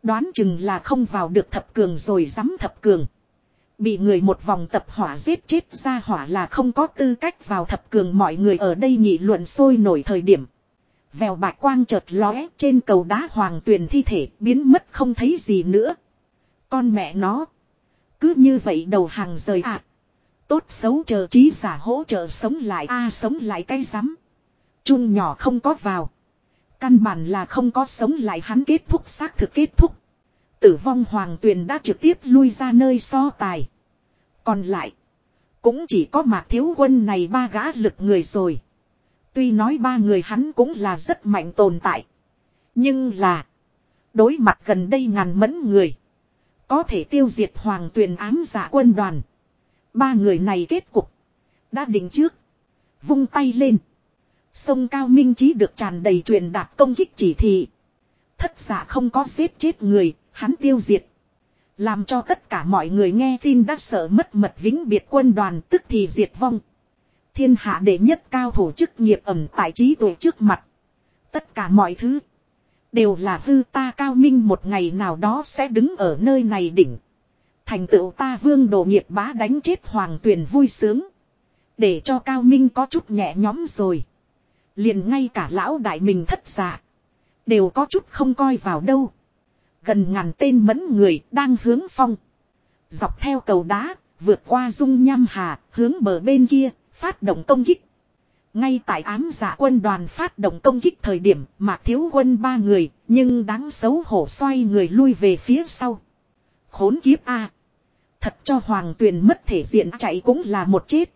A: Đoán chừng là không vào được thập cường rồi dám thập cường. Bị người một vòng tập hỏa giết chết ra hỏa là không có tư cách vào thập cường mọi người ở đây nghị luận sôi nổi thời điểm. Vèo bạch quang chợt lóe trên cầu đá hoàng tuyền thi thể biến mất không thấy gì nữa. Con mẹ nó. Cứ như vậy đầu hàng rời ạ. À. Tốt xấu chờ trí giả hỗ trợ sống lại, a sống lại cái rắm. Chun nhỏ không có vào. Căn bản là không có sống lại hắn kết thúc, xác thực kết thúc. Tử vong hoàng tuyền đã trực tiếp lui ra nơi so tài. Còn lại. Cũng chỉ có mạc thiếu quân này ba gã lực người rồi. Tuy nói ba người hắn cũng là rất mạnh tồn tại. Nhưng là. Đối mặt gần đây ngàn mẫn người. Có thể tiêu diệt hoàng tuyền ám giả quân đoàn. Ba người này kết cục. Đã định trước. Vung tay lên. Sông Cao Minh Chí được tràn đầy truyền đạt công kích chỉ thị. Thất giả không có giết chết người, hắn tiêu diệt. Làm cho tất cả mọi người nghe tin đã sợ mất mật vĩnh biệt quân đoàn tức thì diệt vong. Thiên hạ đệ nhất cao thủ chức nghiệp ẩm tại trí tuệ trước mặt. Tất cả mọi thứ. Đều là hư ta cao minh một ngày nào đó sẽ đứng ở nơi này đỉnh. Thành tựu ta vương đồ nghiệp bá đánh chết hoàng tuyền vui sướng. Để cho cao minh có chút nhẹ nhõm rồi. Liền ngay cả lão đại mình thất giả. Đều có chút không coi vào đâu. Gần ngàn tên mẫn người đang hướng phong. Dọc theo cầu đá, vượt qua dung nham hà, hướng bờ bên kia, phát động công kích. Ngay tại ám giả quân đoàn phát động công kích thời điểm mà thiếu quân ba người, nhưng đáng xấu hổ xoay người lui về phía sau. Khốn kiếp a Thật cho hoàng tuyền mất thể diện chạy cũng là một chết.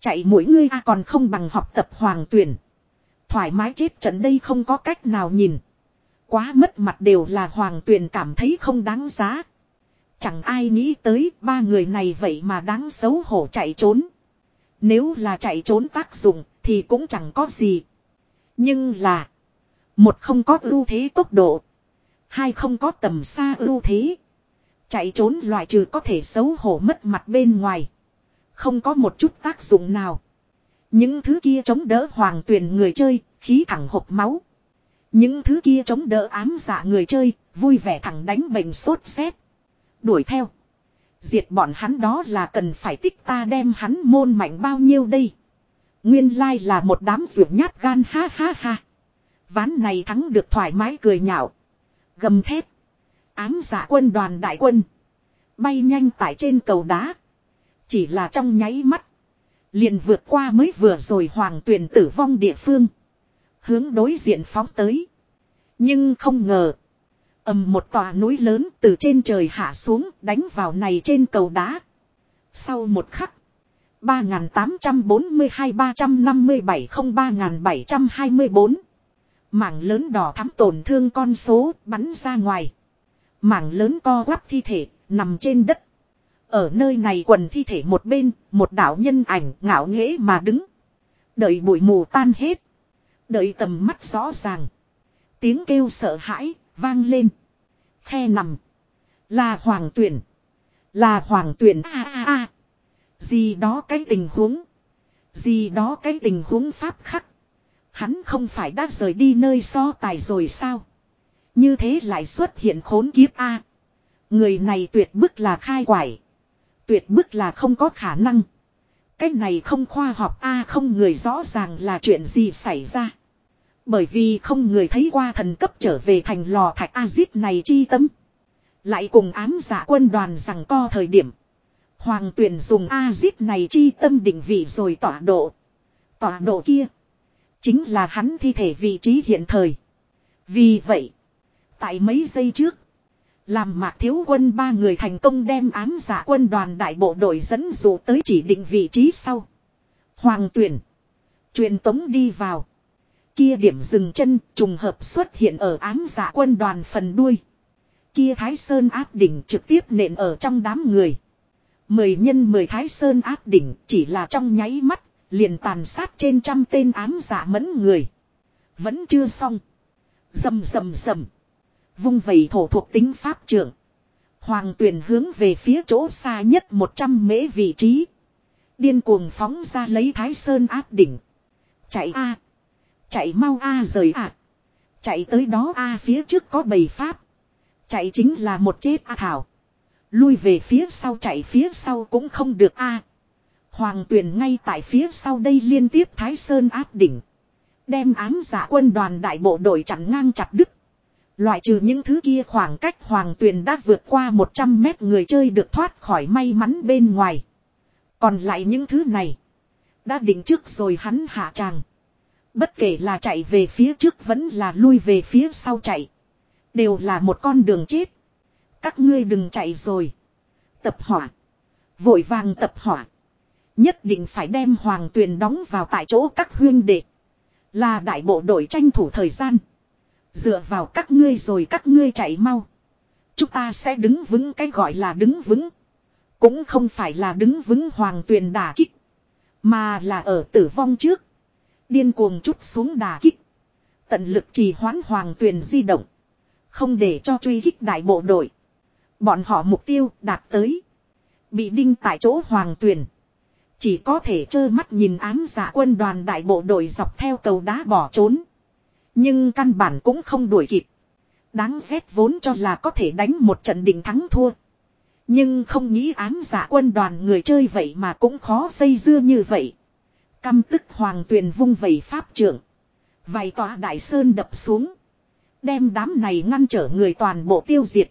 A: Chạy mỗi ngươi a còn không bằng học tập hoàng tuyền. Thoải mái chết trận đây không có cách nào nhìn. Quá mất mặt đều là hoàng tuyền cảm thấy không đáng giá. Chẳng ai nghĩ tới ba người này vậy mà đáng xấu hổ chạy trốn. Nếu là chạy trốn tác dụng thì cũng chẳng có gì. Nhưng là. Một không có ưu thế tốc độ. Hai không có tầm xa ưu thế. Chạy trốn loại trừ có thể xấu hổ mất mặt bên ngoài. Không có một chút tác dụng nào. Những thứ kia chống đỡ hoàng tuyển người chơi, khí thẳng hộp máu. Những thứ kia chống đỡ ám dạ người chơi, vui vẻ thẳng đánh bệnh sốt xét. Đuổi theo. Diệt bọn hắn đó là cần phải tích ta đem hắn môn mạnh bao nhiêu đây. Nguyên lai là một đám ruột nhát gan ha ha ha. Ván này thắng được thoải mái cười nhạo. Gầm thép. Ám giả quân đoàn đại quân. Bay nhanh tại trên cầu đá. Chỉ là trong nháy mắt. Liền vượt qua mới vừa rồi hoàng tuyển tử vong địa phương. Hướng đối diện phóng tới. Nhưng không ngờ. ầm một tòa núi lớn từ trên trời hạ xuống đánh vào này trên cầu đá. Sau một khắc. 3842-357-03724 Mảng lớn đỏ thắm tổn thương con số bắn ra ngoài. Mảng lớn co quắp thi thể nằm trên đất. Ở nơi này quần thi thể một bên, một đạo nhân ảnh ngạo nghễ mà đứng. Đợi bụi mù tan hết. Đợi tầm mắt rõ ràng. Tiếng kêu sợ hãi, vang lên. Khe nằm. Là hoàng tuyển. Là hoàng tuyển a a a. Gì đó cái tình huống. Gì đó cái tình huống pháp khắc. Hắn không phải đã rời đi nơi so tài rồi sao? Như thế lại xuất hiện khốn kiếp A. Người này tuyệt bức là khai quải. Tuyệt bức là không có khả năng. Cái này không khoa học A không người rõ ràng là chuyện gì xảy ra. Bởi vì không người thấy qua thần cấp trở về thành lò thạch A-zip này chi tâm. Lại cùng ám giả quân đoàn rằng co thời điểm. Hoàng tuyển dùng A-zip này chi tâm định vị rồi tọa độ. Tọa độ kia. Chính là hắn thi thể vị trí hiện thời. Vì vậy. Tại mấy giây trước. Làm mạc thiếu quân ba người thành công đem ám giả quân đoàn đại bộ đội dẫn dụ tới chỉ định vị trí sau. Hoàng tuyển. Truyền tống đi vào. Kia điểm dừng chân trùng hợp xuất hiện ở ám giả quân đoàn phần đuôi. Kia Thái Sơn áp đỉnh trực tiếp nện ở trong đám người. Mười nhân mười Thái Sơn áp đỉnh chỉ là trong nháy mắt, liền tàn sát trên trăm tên ám giả mẫn người. Vẫn chưa xong. Dầm dầm dầm. Vung vầy thổ thuộc tính pháp trưởng. Hoàng tuyển hướng về phía chỗ xa nhất 100 mễ vị trí. Điên cuồng phóng ra lấy Thái Sơn áp đỉnh. Chạy A. Chạy mau A rời A. Chạy tới đó A phía trước có bầy pháp. Chạy chính là một chết A Thảo. Lui về phía sau chạy phía sau cũng không được A. Hoàng tuyền ngay tại phía sau đây liên tiếp Thái Sơn áp đỉnh. Đem ám giả quân đoàn đại bộ đội chặn ngang chặt đứt. Loại trừ những thứ kia khoảng cách hoàng tuyền đã vượt qua 100 mét người chơi được thoát khỏi may mắn bên ngoài. Còn lại những thứ này. Đã định trước rồi hắn hạ tràng. Bất kể là chạy về phía trước vẫn là lui về phía sau chạy. Đều là một con đường chết. Các ngươi đừng chạy rồi. Tập hỏa. Vội vàng tập hỏa. Nhất định phải đem hoàng tuyền đóng vào tại chỗ các huyên đệ. Là đại bộ đội tranh thủ thời gian. Dựa vào các ngươi rồi các ngươi chạy mau. Chúng ta sẽ đứng vững cái gọi là đứng vững. Cũng không phải là đứng vững hoàng tuyền đà kích. Mà là ở tử vong trước. Điên cuồng chút xuống đà kích. Tận lực trì hoãn hoàng tuyền di động. Không để cho truy kích đại bộ đội. Bọn họ mục tiêu đạt tới. Bị đinh tại chỗ hoàng tuyền. Chỉ có thể trơ mắt nhìn ám giả quân đoàn đại bộ đội dọc theo cầu đá bỏ trốn. Nhưng căn bản cũng không đuổi kịp. Đáng ghét vốn cho là có thể đánh một trận định thắng thua. Nhưng không nghĩ ám giả quân đoàn người chơi vậy mà cũng khó xây dưa như vậy. Căm tức hoàng tuyền vung vầy pháp trưởng. Vài tòa đại sơn đập xuống. Đem đám này ngăn trở người toàn bộ tiêu diệt.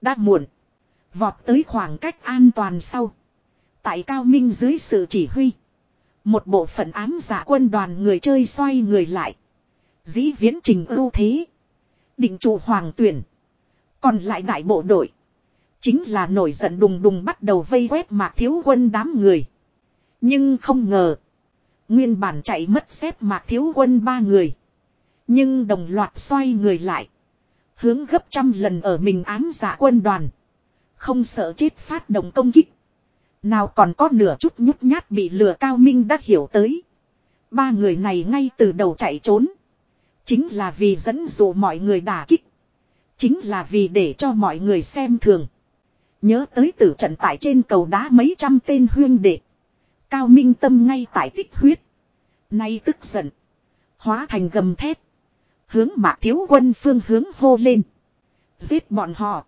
A: Đã muộn. Vọt tới khoảng cách an toàn sau. Tại cao minh dưới sự chỉ huy. Một bộ phận ám giả quân đoàn người chơi xoay người lại. Dĩ viễn trình ưu thế. Định trụ hoàng tuyển. Còn lại đại bộ đội. Chính là nổi giận đùng đùng bắt đầu vây quét mạc thiếu quân đám người. Nhưng không ngờ. Nguyên bản chạy mất xếp mạc thiếu quân ba người. Nhưng đồng loạt xoay người lại. Hướng gấp trăm lần ở mình ám giả quân đoàn. Không sợ chết phát động công kích. Nào còn có nửa chút nhút nhát bị lừa cao minh đã hiểu tới. Ba người này ngay từ đầu chạy trốn. Chính là vì dẫn dụ mọi người đả kích. Chính là vì để cho mọi người xem thường. Nhớ tới tử trận tại trên cầu đá mấy trăm tên huyên đệ. Cao minh tâm ngay tại tích huyết. Nay tức giận. Hóa thành gầm thép. Hướng mạc thiếu quân phương hướng hô lên. Giết bọn họ.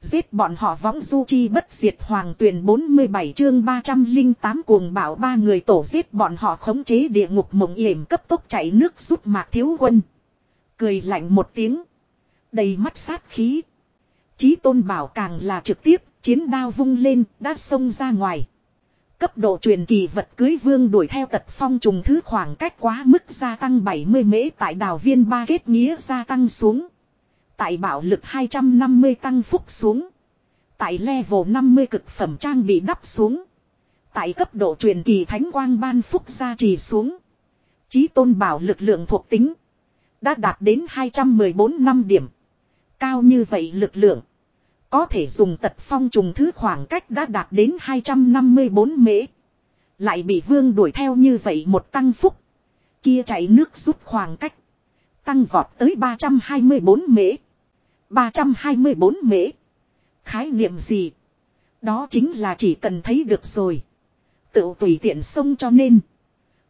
A: Giết bọn họ võng du chi bất diệt hoàng tuyển 47 chương 308 cuồng bảo ba người tổ giết bọn họ khống chế địa ngục mộng yểm cấp tốc chảy nước giúp mạc thiếu quân. Cười lạnh một tiếng. Đầy mắt sát khí. Chí tôn bảo càng là trực tiếp, chiến đao vung lên, đã xông ra ngoài. Cấp độ truyền kỳ vật cưới vương đuổi theo tật phong trùng thứ khoảng cách quá mức gia tăng 70 mễ tại đảo viên ba kết nghĩa gia tăng xuống. Tại bảo lực 250 tăng phúc xuống. Tại level 50 cực phẩm trang bị đắp xuống. Tại cấp độ truyền kỳ thánh quang ban phúc gia trì xuống. Chí tôn bảo lực lượng thuộc tính. Đã đạt đến 214 năm điểm. Cao như vậy lực lượng. Có thể dùng tật phong trùng thứ khoảng cách đã đạt đến 254 mễ. Lại bị vương đuổi theo như vậy một tăng phúc. Kia chạy nước rút khoảng cách. Tăng vọt tới 324 mễ. 324 mễ. Khái niệm gì? Đó chính là chỉ cần thấy được rồi. Tự tùy tiện sông cho nên.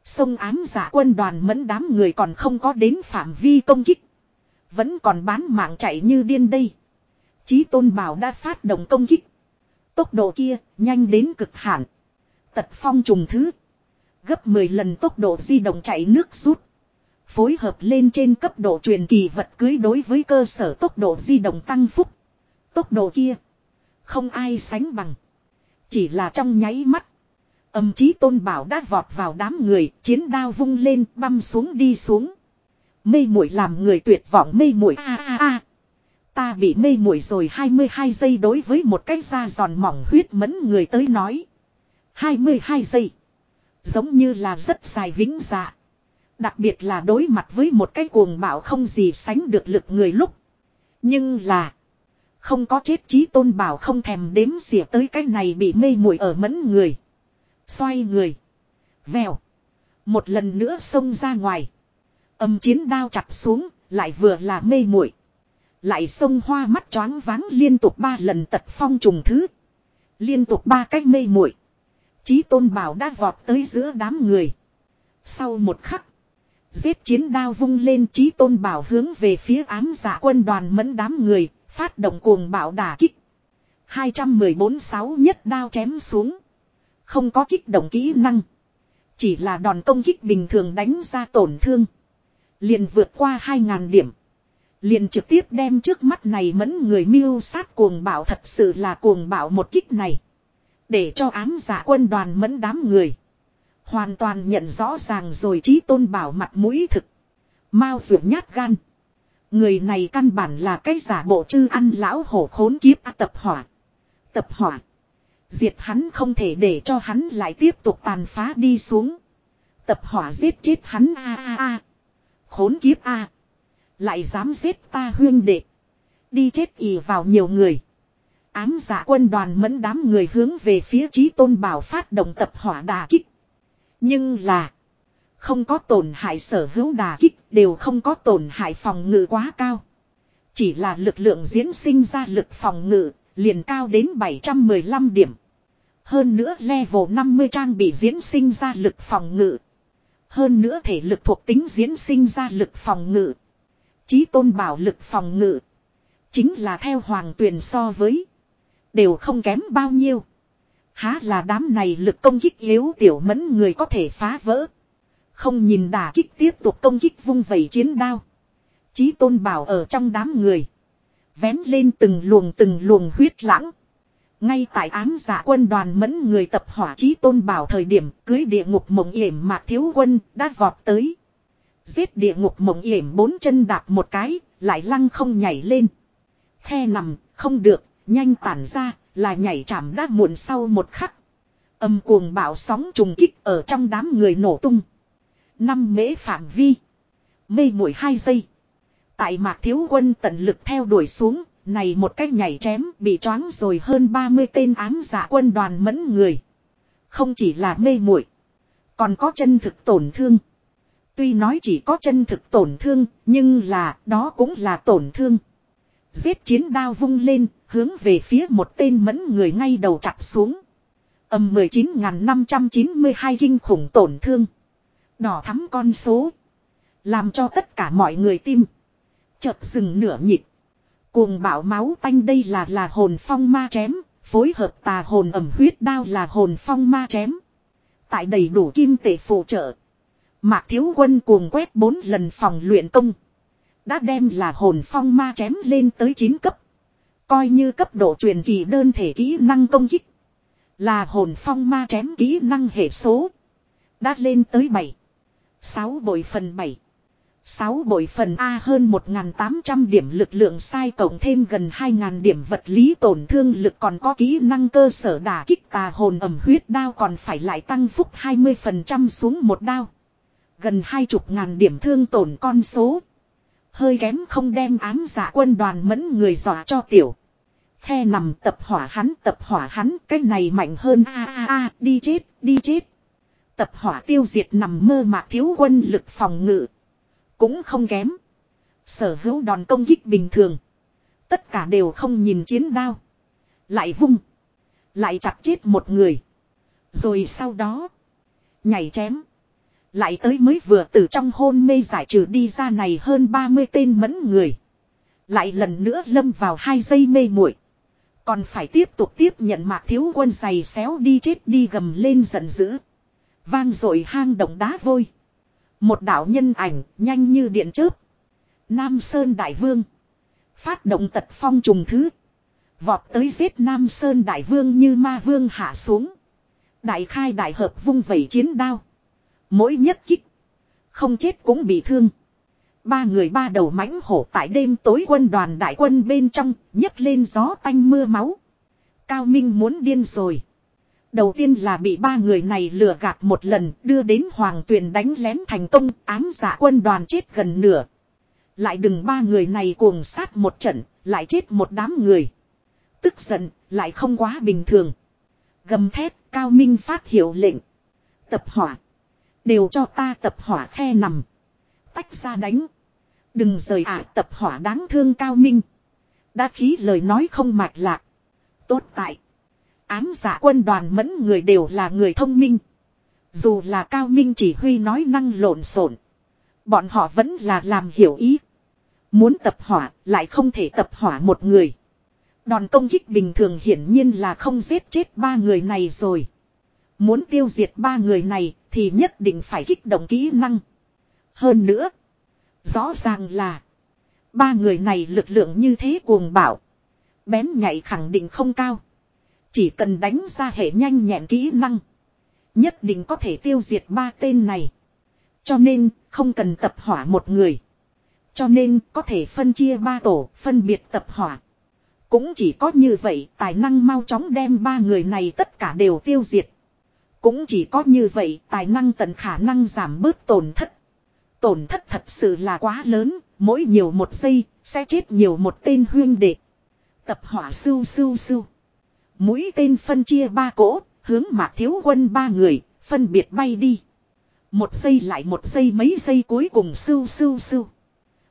A: Sông ám giả quân đoàn mẫn đám người còn không có đến phạm vi công kích. Vẫn còn bán mạng chạy như điên đây. Chí tôn bảo đã phát động công kích. Tốc độ kia nhanh đến cực hạn. Tật phong trùng thứ. Gấp 10 lần tốc độ di động chạy nước rút. Phối hợp lên trên cấp độ truyền kỳ vật cưới đối với cơ sở tốc độ di động tăng phúc. Tốc độ kia. Không ai sánh bằng. Chỉ là trong nháy mắt. Âm chí tôn bảo đã vọt vào đám người. Chiến đao vung lên, băm xuống đi xuống. Mê muội làm người tuyệt vọng, mê muội, a a a. Ta bị mê muội rồi 22 giây đối với một cái da giòn mỏng huyết mẫn người tới nói. 22 giây. Giống như là rất dài vĩnh dạ. Đặc biệt là đối mặt với một cái cuồng bạo không gì sánh được lực người lúc. Nhưng là. Không có chết trí tôn bảo không thèm đếm xỉa tới cái này bị mê muội ở mẫn người. Xoay người. Vèo. Một lần nữa xông ra ngoài. Âm chiến đao chặt xuống, lại vừa là mê muội lại sông hoa mắt choáng váng liên tục ba lần tật phong trùng thứ. Liên tục ba cách mê muội Chí tôn bảo đã vọt tới giữa đám người. Sau một khắc. Giết chiến đao vung lên chí tôn bảo hướng về phía ám giả quân đoàn mẫn đám người, phát động cuồng bảo đả kích. 214 sáu nhất đao chém xuống. Không có kích động kỹ năng. Chỉ là đòn công kích bình thường đánh ra tổn thương. Liền vượt qua 2.000 điểm. Liền trực tiếp đem trước mắt này mẫn người miêu sát cuồng bảo thật sự là cuồng bảo một kích này. Để cho ám giả quân đoàn mẫn đám người. Hoàn toàn nhận rõ ràng rồi trí tôn bảo mặt mũi thực. Mao ruột nhát gan. Người này căn bản là cái giả bộ chư ăn lão hổ khốn kiếp à, tập hỏa. Tập hỏa. Diệt hắn không thể để cho hắn lại tiếp tục tàn phá đi xuống. Tập hỏa giết chết hắn a a a. Khốn kiếp a. Lại dám giết ta huyên đệ. Đi chết ỉ vào nhiều người. Ám giả quân đoàn mẫn đám người hướng về phía trí tôn bảo phát động tập hỏa đà kích. Nhưng là. Không có tổn hại sở hữu đà kích, đều không có tổn hại phòng ngự quá cao. Chỉ là lực lượng diễn sinh ra lực phòng ngự, liền cao đến 715 điểm. Hơn nữa level 50 trang bị diễn sinh ra lực phòng ngự. Hơn nữa thể lực thuộc tính diễn sinh ra lực phòng ngự. Chí tôn bảo lực phòng ngự. Chính là theo hoàng tuyền so với. Đều không kém bao nhiêu. Há là đám này lực công kích yếu tiểu mẫn người có thể phá vỡ. Không nhìn đà kích tiếp tục công kích vung vẩy chiến đao. Chí tôn bảo ở trong đám người. Vén lên từng luồng từng luồng huyết lãng. Ngay tại ám giả quân đoàn mẫn người tập hỏa chí tôn bảo thời điểm, cưới địa ngục mộng yểm mạc thiếu quân đã vọt tới. Giết địa ngục mộng yểm bốn chân đạp một cái, lại lăng không nhảy lên. Khe nằm, không được, nhanh tản ra, là nhảy chạm đã muộn sau một khắc. Âm cuồng bạo sóng trùng kích ở trong đám người nổ tung. Năm mễ phạm vi. Mê mũi hai giây. Tại mạc thiếu quân tận lực theo đuổi xuống, này một cách nhảy chém bị choáng rồi hơn 30 tên ám giả quân đoàn mẫn người. Không chỉ là mê muội còn có chân thực tổn thương. Tuy nói chỉ có chân thực tổn thương, nhưng là đó cũng là tổn thương. Giết chiến đao vung lên, hướng về phía một tên mẫn người ngay đầu chặt xuống. Âm 19.592 kinh khủng tổn thương. Đỏ thắm con số. Làm cho tất cả mọi người tim. Chợt dừng nửa nhịp. Cuồng bạo máu tanh đây là là hồn phong ma chém. Phối hợp tà hồn ẩm huyết đao là hồn phong ma chém. Tại đầy đủ kim tệ phụ trợ. Mạc thiếu quân cuồng quét bốn lần phòng luyện công. Đã đem là hồn phong ma chém lên tới 9 cấp. Coi như cấp độ truyền kỳ đơn thể kỹ năng công kích. Là hồn phong ma chém kỹ năng hệ số. Đã lên tới 7. 6 bội phần 7. 6 bội phần A hơn 1.800 điểm lực lượng sai cộng thêm gần 2.000 điểm vật lý tổn thương lực còn có kỹ năng cơ sở đả kích tà hồn ẩm huyết đao còn phải lại tăng phúc 20% xuống một đao. Gần hai chục ngàn điểm thương tổn con số. Hơi kém không đem ám giả quân đoàn mẫn người dọa cho tiểu. Khe nằm tập hỏa hắn, tập hỏa hắn, cái này mạnh hơn, a a a, đi chết đi chết. Tập hỏa tiêu diệt nằm mơ mà thiếu quân lực phòng ngự. Cũng không kém. Sở hữu đòn công kích bình thường. Tất cả đều không nhìn chiến đao. Lại vung. Lại chặt chết một người. Rồi sau đó. Nhảy chém. Lại tới mới vừa từ trong hôn mê giải trừ đi ra này hơn 30 tên mẫn người. Lại lần nữa lâm vào hai giây mê muội Còn phải tiếp tục tiếp nhận mạc thiếu quân giày xéo đi chết đi gầm lên giận dữ. Vang rồi hang động đá vôi. Một đạo nhân ảnh nhanh như điện chớp. Nam Sơn Đại Vương. Phát động tật phong trùng thứ. Vọt tới giết Nam Sơn Đại Vương như ma vương hạ xuống. Đại khai đại hợp vung vẩy chiến đao. Mỗi nhất kích. Không chết cũng bị thương. Ba người ba đầu mãnh hổ tại đêm tối quân đoàn đại quân bên trong, nhấc lên gió tanh mưa máu. Cao Minh muốn điên rồi. Đầu tiên là bị ba người này lừa gạt một lần, đưa đến hoàng tuyền đánh lén thành công, ám giả quân đoàn chết gần nửa. Lại đừng ba người này cuồng sát một trận, lại chết một đám người. Tức giận, lại không quá bình thường. Gầm thét, Cao Minh phát hiệu lệnh. Tập hỏa. Đều cho ta tập hỏa khe nằm. Tách ra đánh. Đừng rời ả tập hỏa đáng thương cao minh. Đã khí lời nói không mạch lạc. Tốt tại. Ám giả quân đoàn mẫn người đều là người thông minh. Dù là cao minh chỉ huy nói năng lộn xộn. Bọn họ vẫn là làm hiểu ý. Muốn tập hỏa, lại không thể tập hỏa một người. Đòn công kích bình thường hiển nhiên là không giết chết ba người này rồi. Muốn tiêu diệt ba người này thì nhất định phải kích động kỹ năng. Hơn nữa. Rõ ràng là. Ba người này lực lượng như thế cuồng bảo. Bén nhạy khẳng định không cao. Chỉ cần đánh ra hệ nhanh nhẹn kỹ năng. Nhất định có thể tiêu diệt ba tên này. Cho nên, không cần tập hỏa một người. Cho nên, có thể phân chia ba tổ, phân biệt tập hỏa. Cũng chỉ có như vậy, tài năng mau chóng đem ba người này tất cả đều tiêu diệt. Cũng chỉ có như vậy, tài năng tận khả năng giảm bớt tổn thất. Tổn thất thật sự là quá lớn, mỗi nhiều một giây, sẽ chết nhiều một tên huyên đệ. Tập hỏa sưu sưu sưu. Mũi tên phân chia ba cỗ, hướng mạc thiếu quân ba người, phân biệt bay đi. Một giây lại một giây mấy giây cuối cùng sưu sưu sưu.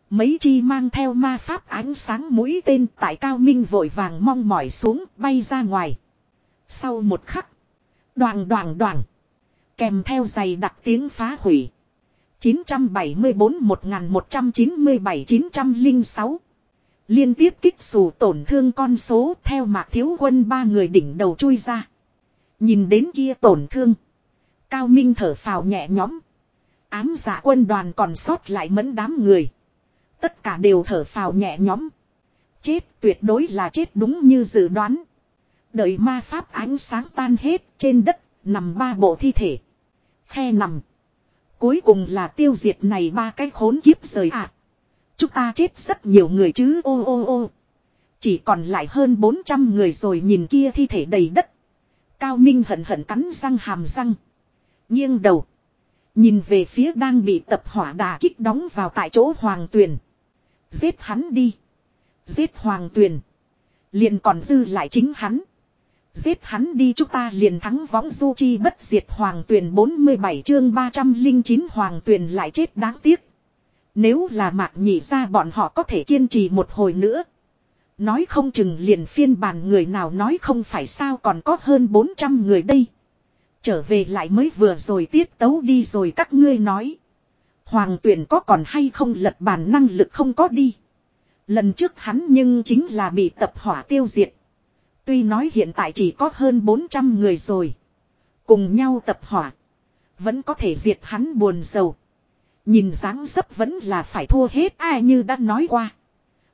A: Mấy chi mang theo ma pháp ánh sáng mũi tên tại cao minh vội vàng mong mỏi xuống bay ra ngoài. Sau một khắc. Đoàn đoàn đoàn. Kèm theo giày đặc tiếng phá hủy. 974-1197-906 Liên tiếp kích xù tổn thương con số theo mạc thiếu quân ba người đỉnh đầu chui ra. Nhìn đến kia tổn thương. Cao Minh thở phào nhẹ nhõm. Ám giả quân đoàn còn sót lại mẫn đám người. Tất cả đều thở phào nhẹ nhõm. Chết tuyệt đối là chết đúng như dự đoán. Đợi ma pháp ánh sáng tan hết trên đất, nằm ba bộ thi thể. Khe nằm. Cuối cùng là tiêu diệt này ba cái khốn kiếp rời ạ. À. Chúng ta chết rất nhiều người chứ ô ô ô. Chỉ còn lại hơn 400 người rồi nhìn kia thi thể đầy đất. Cao Minh hận hận cắn răng hàm răng. Nghiêng đầu. Nhìn về phía đang bị tập hỏa đà kích đóng vào tại chỗ hoàng tuyền. Giết hắn đi. Giết hoàng tuyền. Liền còn dư lại chính hắn. Giết hắn đi, chúng ta liền thắng võng du chi bất diệt hoàng tuyền 47 chương 309 hoàng tuyền lại chết đáng tiếc. Nếu là mạc nhị ra bọn họ có thể kiên trì một hồi nữa. Nói không chừng liền phiên bản người nào nói không phải sao còn có hơn 400 người đây. Trở về lại mới vừa rồi tiết tấu đi rồi các ngươi nói. Hoàng tuyển có còn hay không lật bản năng lực không có đi. Lần trước hắn nhưng chính là bị tập hỏa tiêu diệt. Tuy nói hiện tại chỉ có hơn 400 người rồi. Cùng nhau tập hỏa. Vẫn có thể diệt hắn buồn sầu. Nhìn dáng dấp vẫn là phải thua hết ai như đã nói qua.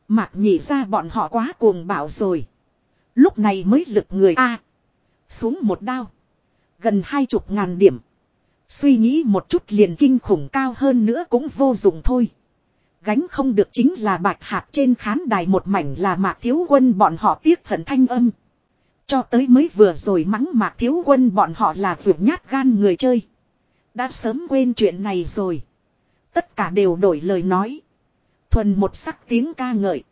A: Mạc nhị ra bọn họ quá cuồng bạo rồi. Lúc này mới lực người A. xuống một đao. Gần hai chục ngàn điểm. Suy nghĩ một chút liền kinh khủng cao hơn nữa cũng vô dụng thôi. Gánh không được chính là bạch hạt trên khán đài một mảnh là mạc thiếu quân bọn họ tiếc thận thanh âm. Cho tới mới vừa rồi mắng mạc thiếu quân bọn họ là vượt nhát gan người chơi. Đã sớm quên chuyện này rồi. Tất cả đều đổi lời nói. Thuần một sắc tiếng ca ngợi.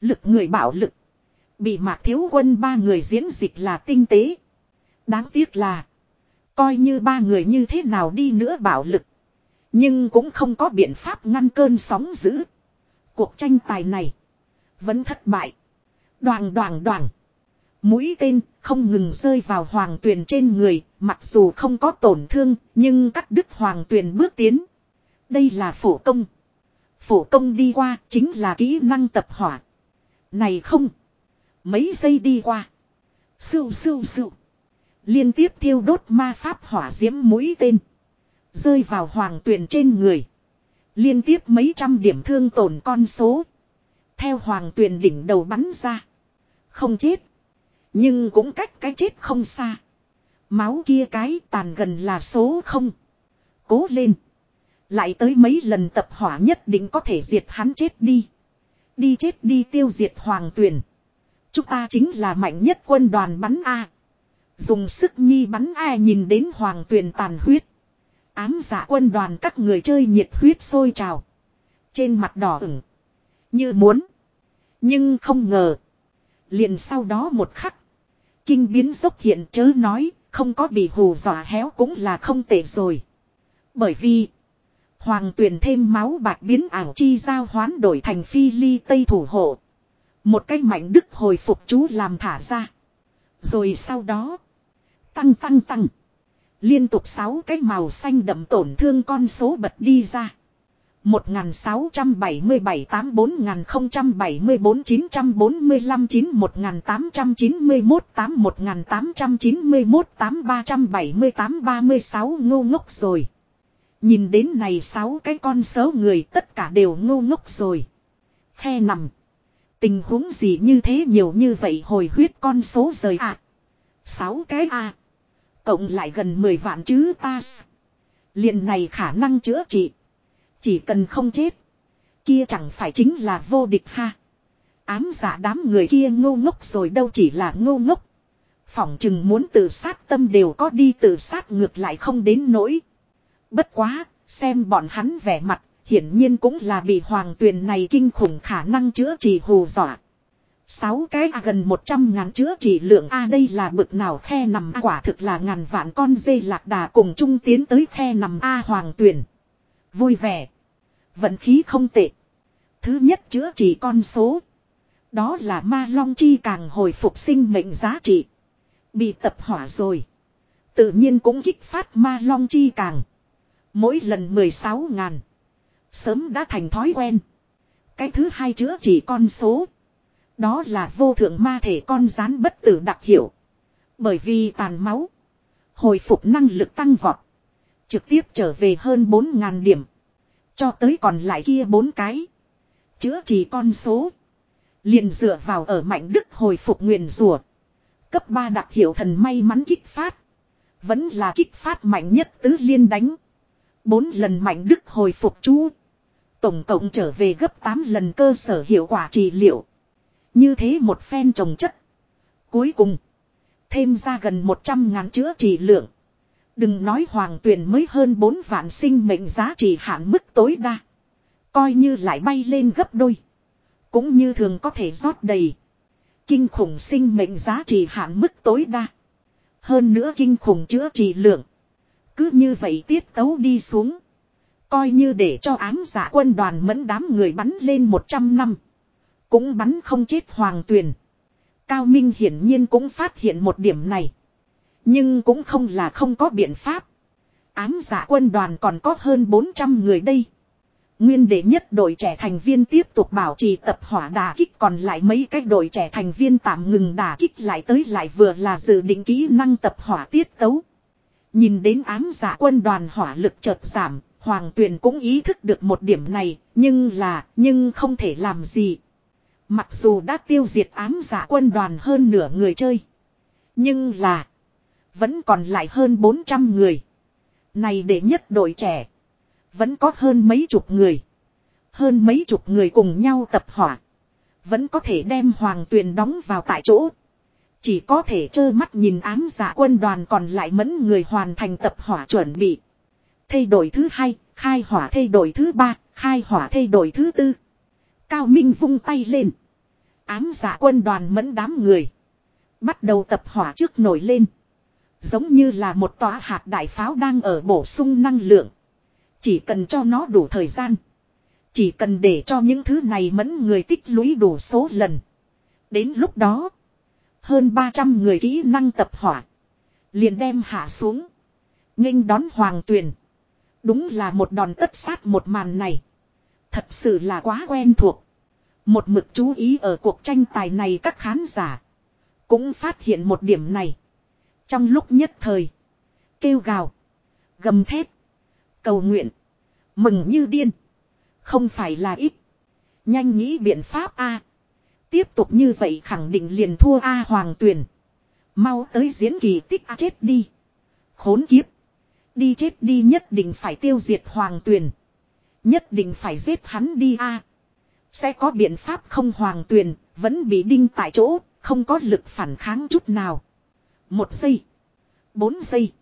A: Lực người bảo lực. Bị mạc thiếu quân ba người diễn dịch là tinh tế. Đáng tiếc là. Coi như ba người như thế nào đi nữa bảo lực. Nhưng cũng không có biện pháp ngăn cơn sóng dữ. Cuộc tranh tài này. Vẫn thất bại. Đoàn đoàn đoàn. Mũi tên không ngừng rơi vào hoàng tuyền trên người. Mặc dù không có tổn thương. Nhưng cắt đứt hoàng tuyền bước tiến. Đây là phổ công. Phổ công đi qua chính là kỹ năng tập hỏa. Này không. Mấy giây đi qua. Sưu sưu sưu. Liên tiếp thiêu đốt ma pháp hỏa diễm mũi tên. Rơi vào hoàng tuyền trên người. Liên tiếp mấy trăm điểm thương tổn con số. Theo hoàng tuyền đỉnh đầu bắn ra. Không chết. Nhưng cũng cách cái chết không xa. Máu kia cái tàn gần là số không. Cố lên. Lại tới mấy lần tập hỏa nhất định có thể diệt hắn chết đi. Đi chết đi tiêu diệt hoàng tuyền. Chúng ta chính là mạnh nhất quân đoàn bắn A. Dùng sức nhi bắn a nhìn đến hoàng tuyền tàn huyết. Ám giả quân đoàn các người chơi nhiệt huyết sôi trào. Trên mặt đỏ ửng. Như muốn. Nhưng không ngờ. Liền sau đó một khắc. Kinh biến dốc hiện chớ nói. Không có bị hù dọa héo cũng là không tệ rồi. Bởi vì. Hoàng tuyền thêm máu bạc biến ảo chi giao hoán đổi thành phi ly tây thủ hộ. Một cái mạnh đức hồi phục chú làm thả ra. Rồi sau đó. Tăng tăng tăng. Liên tục 6 cái màu xanh đậm tổn thương con số bật đi ra. 1677 8 4074 945 9 1891 8 1891 8 378 36 ngu ngốc rồi. Nhìn đến này 6 cái con số người tất cả đều ngu ngốc rồi. Khe nằm. Tình huống gì như thế nhiều như vậy hồi huyết con số rời ạ. À. 6 cái a à. Cộng lại gần 10 vạn chứ ta. liền này khả năng chữa trị. Chỉ cần không chết. Kia chẳng phải chính là vô địch ha. Ám giả đám người kia ngô ngốc rồi đâu chỉ là ngô ngốc. Phỏng chừng muốn tự sát tâm đều có đi tự sát ngược lại không đến nỗi. Bất quá, xem bọn hắn vẻ mặt, hiển nhiên cũng là bị hoàng tuyền này kinh khủng khả năng chữa trị hù dọa. Sáu cái a gần 100 ngàn chữa trị lượng A đây là bực nào khe nằm A quả thực là ngàn vạn con dê lạc đà cùng chung tiến tới khe nằm A hoàng tuyển. Vui vẻ. Vận khí không tệ. Thứ nhất chữa trị con số. Đó là ma long chi càng hồi phục sinh mệnh giá trị. Bị tập hỏa rồi. Tự nhiên cũng kích phát ma long chi càng. Mỗi lần 16 ngàn. Sớm đã thành thói quen. Cái thứ hai chữa trị con số. Đó là vô thượng ma thể con rán bất tử đặc hiệu. Bởi vì tàn máu. Hồi phục năng lực tăng vọt. Trực tiếp trở về hơn 4.000 điểm. Cho tới còn lại kia bốn cái. Chữa trị con số. Liền dựa vào ở mạnh đức hồi phục nguyền rùa. Cấp 3 đặc hiệu thần may mắn kích phát. Vẫn là kích phát mạnh nhất tứ liên đánh. Bốn lần mạnh đức hồi phục chú. Tổng cộng trở về gấp 8 lần cơ sở hiệu quả trị liệu. Như thế một phen trồng chất. Cuối cùng. Thêm ra gần 100 ngàn chữa trị lượng. Đừng nói hoàng tuyển mới hơn 4 vạn sinh mệnh giá trị hạn mức tối đa. Coi như lại bay lên gấp đôi. Cũng như thường có thể rót đầy. Kinh khủng sinh mệnh giá trị hạn mức tối đa. Hơn nữa kinh khủng chữa trị lượng. Cứ như vậy tiết tấu đi xuống. Coi như để cho ám giả quân đoàn mẫn đám người bắn lên 100 năm. Cũng bắn không chết hoàng tuyền. Cao Minh hiển nhiên cũng phát hiện một điểm này. Nhưng cũng không là không có biện pháp. Ám giả quân đoàn còn có hơn 400 người đây. Nguyên đệ nhất đội trẻ thành viên tiếp tục bảo trì tập hỏa đà kích còn lại mấy cái đội trẻ thành viên tạm ngừng đà kích lại tới lại vừa là dự định kỹ năng tập hỏa tiết tấu. Nhìn đến ám giả quân đoàn hỏa lực chợt giảm, Hoàng Tuyền cũng ý thức được một điểm này, nhưng là, nhưng không thể làm gì. Mặc dù đã tiêu diệt ám giả quân đoàn hơn nửa người chơi. Nhưng là, vẫn còn lại hơn 400 người. Này để nhất đội trẻ. Vẫn có hơn mấy chục người. Hơn mấy chục người cùng nhau tập hỏa. Vẫn có thể đem hoàng tuyền đóng vào tại chỗ. Chỉ có thể trơ mắt nhìn ám giả quân đoàn còn lại mẫn người hoàn thành tập hỏa chuẩn bị. Thay đổi thứ hai, khai hỏa thay đổi thứ ba, khai hỏa thay đổi thứ tư. Cao Minh vung tay lên. Ám giả quân đoàn mẫn đám người. Bắt đầu tập hỏa trước nổi lên. Giống như là một tòa hạt đại pháo đang ở bổ sung năng lượng. Chỉ cần cho nó đủ thời gian. Chỉ cần để cho những thứ này mẫn người tích lũy đủ số lần. Đến lúc đó. Hơn 300 người kỹ năng tập hỏa. Liền đem hạ xuống. nghênh đón hoàng tuyền. Đúng là một đòn tất sát một màn này. Thật sự là quá quen thuộc. Một mực chú ý ở cuộc tranh tài này các khán giả. Cũng phát hiện một điểm này. Trong lúc nhất thời. Kêu gào. Gầm thép. Cầu nguyện. Mừng như điên. Không phải là ít. Nhanh nghĩ biện pháp A. Tiếp tục như vậy khẳng định liền thua A Hoàng Tuyền. Mau tới diễn kỳ tích A chết đi. Khốn kiếp. Đi chết đi nhất định phải tiêu diệt Hoàng Tuyền. Nhất định phải giết hắn đi A. Sẽ có biện pháp không Hoàng Tuyền. Vẫn bị đinh tại chỗ. Không có lực phản kháng chút nào. Một giây. Bốn giây.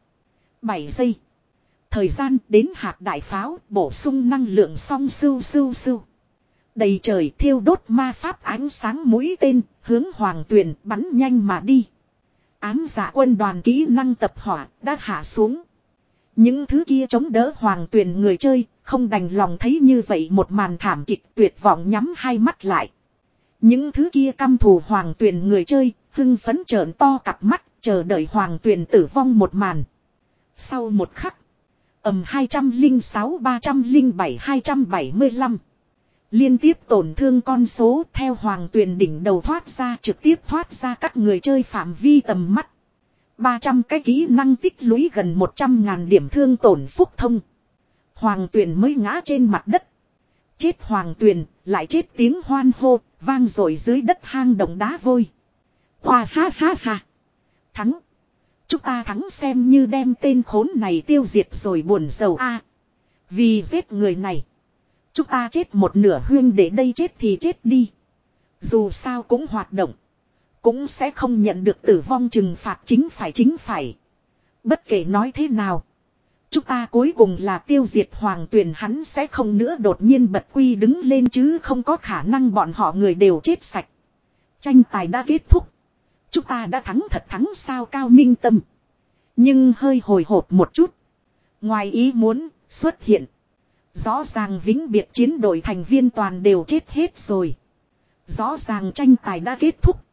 A: Bảy giây. Thời gian đến hạt đại pháo bổ sung năng lượng song sưu sưu sưu. Đầy trời thiêu đốt ma pháp ánh sáng mũi tên, hướng hoàng tuyền bắn nhanh mà đi. Ám giả quân đoàn kỹ năng tập hỏa đã hạ xuống. Những thứ kia chống đỡ hoàng tuyền người chơi, không đành lòng thấy như vậy một màn thảm kịch tuyệt vọng nhắm hai mắt lại. Những thứ kia căm thù hoàng tuyền người chơi, hưng phấn trợn to cặp mắt, chờ đợi hoàng tuyền tử vong một màn. Sau một khắc, ầm 206 307 275 Liên tiếp tổn thương con số theo hoàng tuyền đỉnh đầu thoát ra trực tiếp thoát ra các người chơi phạm vi tầm mắt. 300 cái kỹ năng tích lũy gần 100 ngàn điểm thương tổn phúc thông. Hoàng tuyền mới ngã trên mặt đất. Chết hoàng tuyền, lại chết tiếng hoan hô, vang rồi dưới đất hang động đá vôi. Hoa ha ha ha. Thắng. Chúng ta thắng xem như đem tên khốn này tiêu diệt rồi buồn giàu a Vì giết người này. Chúng ta chết một nửa huyên để đây chết thì chết đi. Dù sao cũng hoạt động. Cũng sẽ không nhận được tử vong trừng phạt chính phải chính phải. Bất kể nói thế nào. Chúng ta cuối cùng là tiêu diệt hoàng tuyển hắn sẽ không nữa đột nhiên bật quy đứng lên chứ không có khả năng bọn họ người đều chết sạch. Tranh tài đã kết thúc. Chúng ta đã thắng thật thắng sao cao minh tâm. Nhưng hơi hồi hộp một chút. Ngoài ý muốn, xuất hiện. Rõ ràng vĩnh biệt chiến đội thành viên toàn đều chết hết rồi. Rõ ràng tranh tài đã kết thúc.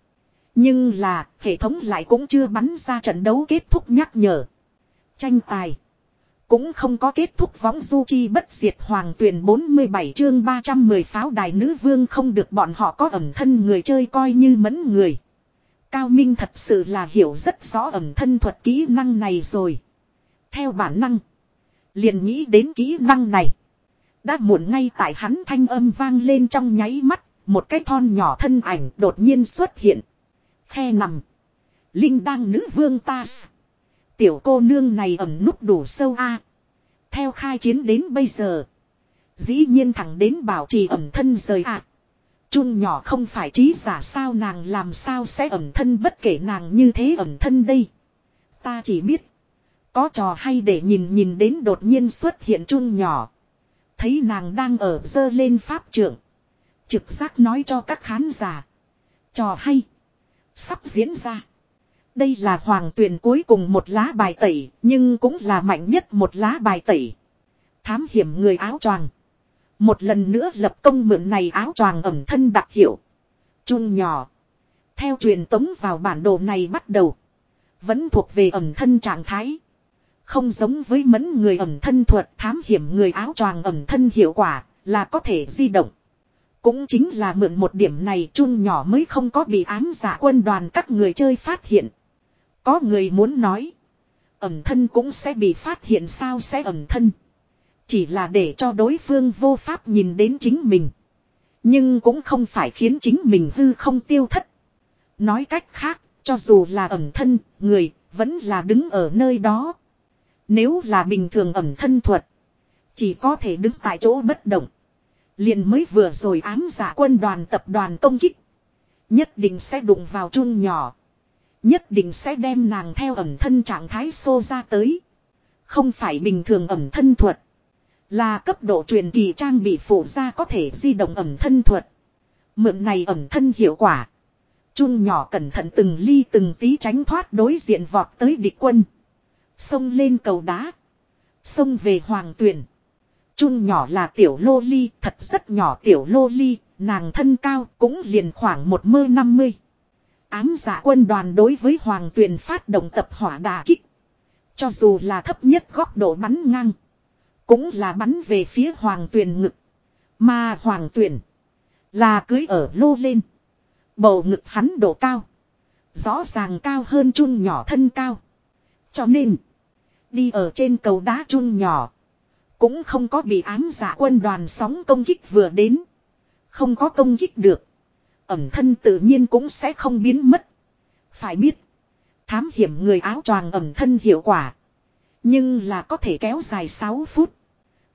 A: Nhưng là, hệ thống lại cũng chưa bắn ra trận đấu kết thúc nhắc nhở. Tranh tài. Cũng không có kết thúc võng du chi bất diệt hoàng tuyển 47 chương 310 pháo đài nữ vương không được bọn họ có ẩm thân người chơi coi như mẫn người. Cao Minh thật sự là hiểu rất rõ ẩm thân thuật kỹ năng này rồi. Theo bản năng. Liền nghĩ đến kỹ năng này. Đã muộn ngay tại hắn thanh âm vang lên trong nháy mắt. Một cái thon nhỏ thân ảnh đột nhiên xuất hiện. Khe nằm. Linh đang nữ vương ta. Tiểu cô nương này ẩm nút đủ sâu a. Theo khai chiến đến bây giờ. Dĩ nhiên thẳng đến bảo trì ẩm thân rời ạ. À. Chun nhỏ không phải trí giả sao nàng làm sao sẽ ẩm thân bất kể nàng như thế ẩm thân đây. Ta chỉ biết. Có trò hay để nhìn nhìn đến đột nhiên xuất hiện chun nhỏ. Thấy nàng đang ở dơ lên pháp trưởng. Trực giác nói cho các khán giả. Trò hay. Sắp diễn ra. Đây là hoàng tuyển cuối cùng một lá bài tẩy, nhưng cũng là mạnh nhất một lá bài tẩy. Thám hiểm người áo choàng. Một lần nữa lập công mượn này áo choàng ẩm thân đặc hiệu. Chun nhỏ. Theo truyền tống vào bản đồ này bắt đầu. Vẫn thuộc về ẩm thân trạng thái. Không giống với mẫn người ẩm thân thuật thám hiểm người áo choàng ẩm thân hiệu quả là có thể di động. Cũng chính là mượn một điểm này chun nhỏ mới không có bị ám giả quân đoàn các người chơi phát hiện. Có người muốn nói. Ẩm thân cũng sẽ bị phát hiện sao sẽ ẩm thân. Chỉ là để cho đối phương vô pháp nhìn đến chính mình. Nhưng cũng không phải khiến chính mình hư không tiêu thất. Nói cách khác, cho dù là ẩm thân, người, vẫn là đứng ở nơi đó. Nếu là bình thường ẩm thân thuật, chỉ có thể đứng tại chỗ bất động. Liền mới vừa rồi ám giả quân đoàn tập đoàn công kích. Nhất định sẽ đụng vào chun nhỏ. Nhất định sẽ đem nàng theo ẩm thân trạng thái xô ra tới. Không phải bình thường ẩm thân thuật. Là cấp độ truyền kỳ trang bị phụ ra có thể di động ẩm thân thuật. Mượn này ẩm thân hiệu quả. Chun nhỏ cẩn thận từng ly từng tí tránh thoát đối diện vọt tới địch quân. Xông lên cầu đá. Xông về hoàng tuyển. Chun nhỏ là tiểu lô ly, thật rất nhỏ tiểu lô ly, nàng thân cao cũng liền khoảng một mơ năm mươi. Ám giả quân đoàn đối với hoàng tuyền phát động tập hỏa đà kích. Cho dù là thấp nhất góc độ bắn ngang. Cũng là bắn về phía hoàng tuyền ngực. Mà hoàng tuyền là cưới ở lô lên. Bầu ngực hắn độ cao. Rõ ràng cao hơn chun nhỏ thân cao. Cho nên. Đi ở trên cầu đá chun nhỏ. Cũng không có bị ám giả quân đoàn sóng công kích vừa đến. Không có công kích được ẩm thân tự nhiên cũng sẽ không biến mất. Phải biết, thám hiểm người áo choàng ẩm thân hiệu quả. Nhưng là có thể kéo dài 6 phút.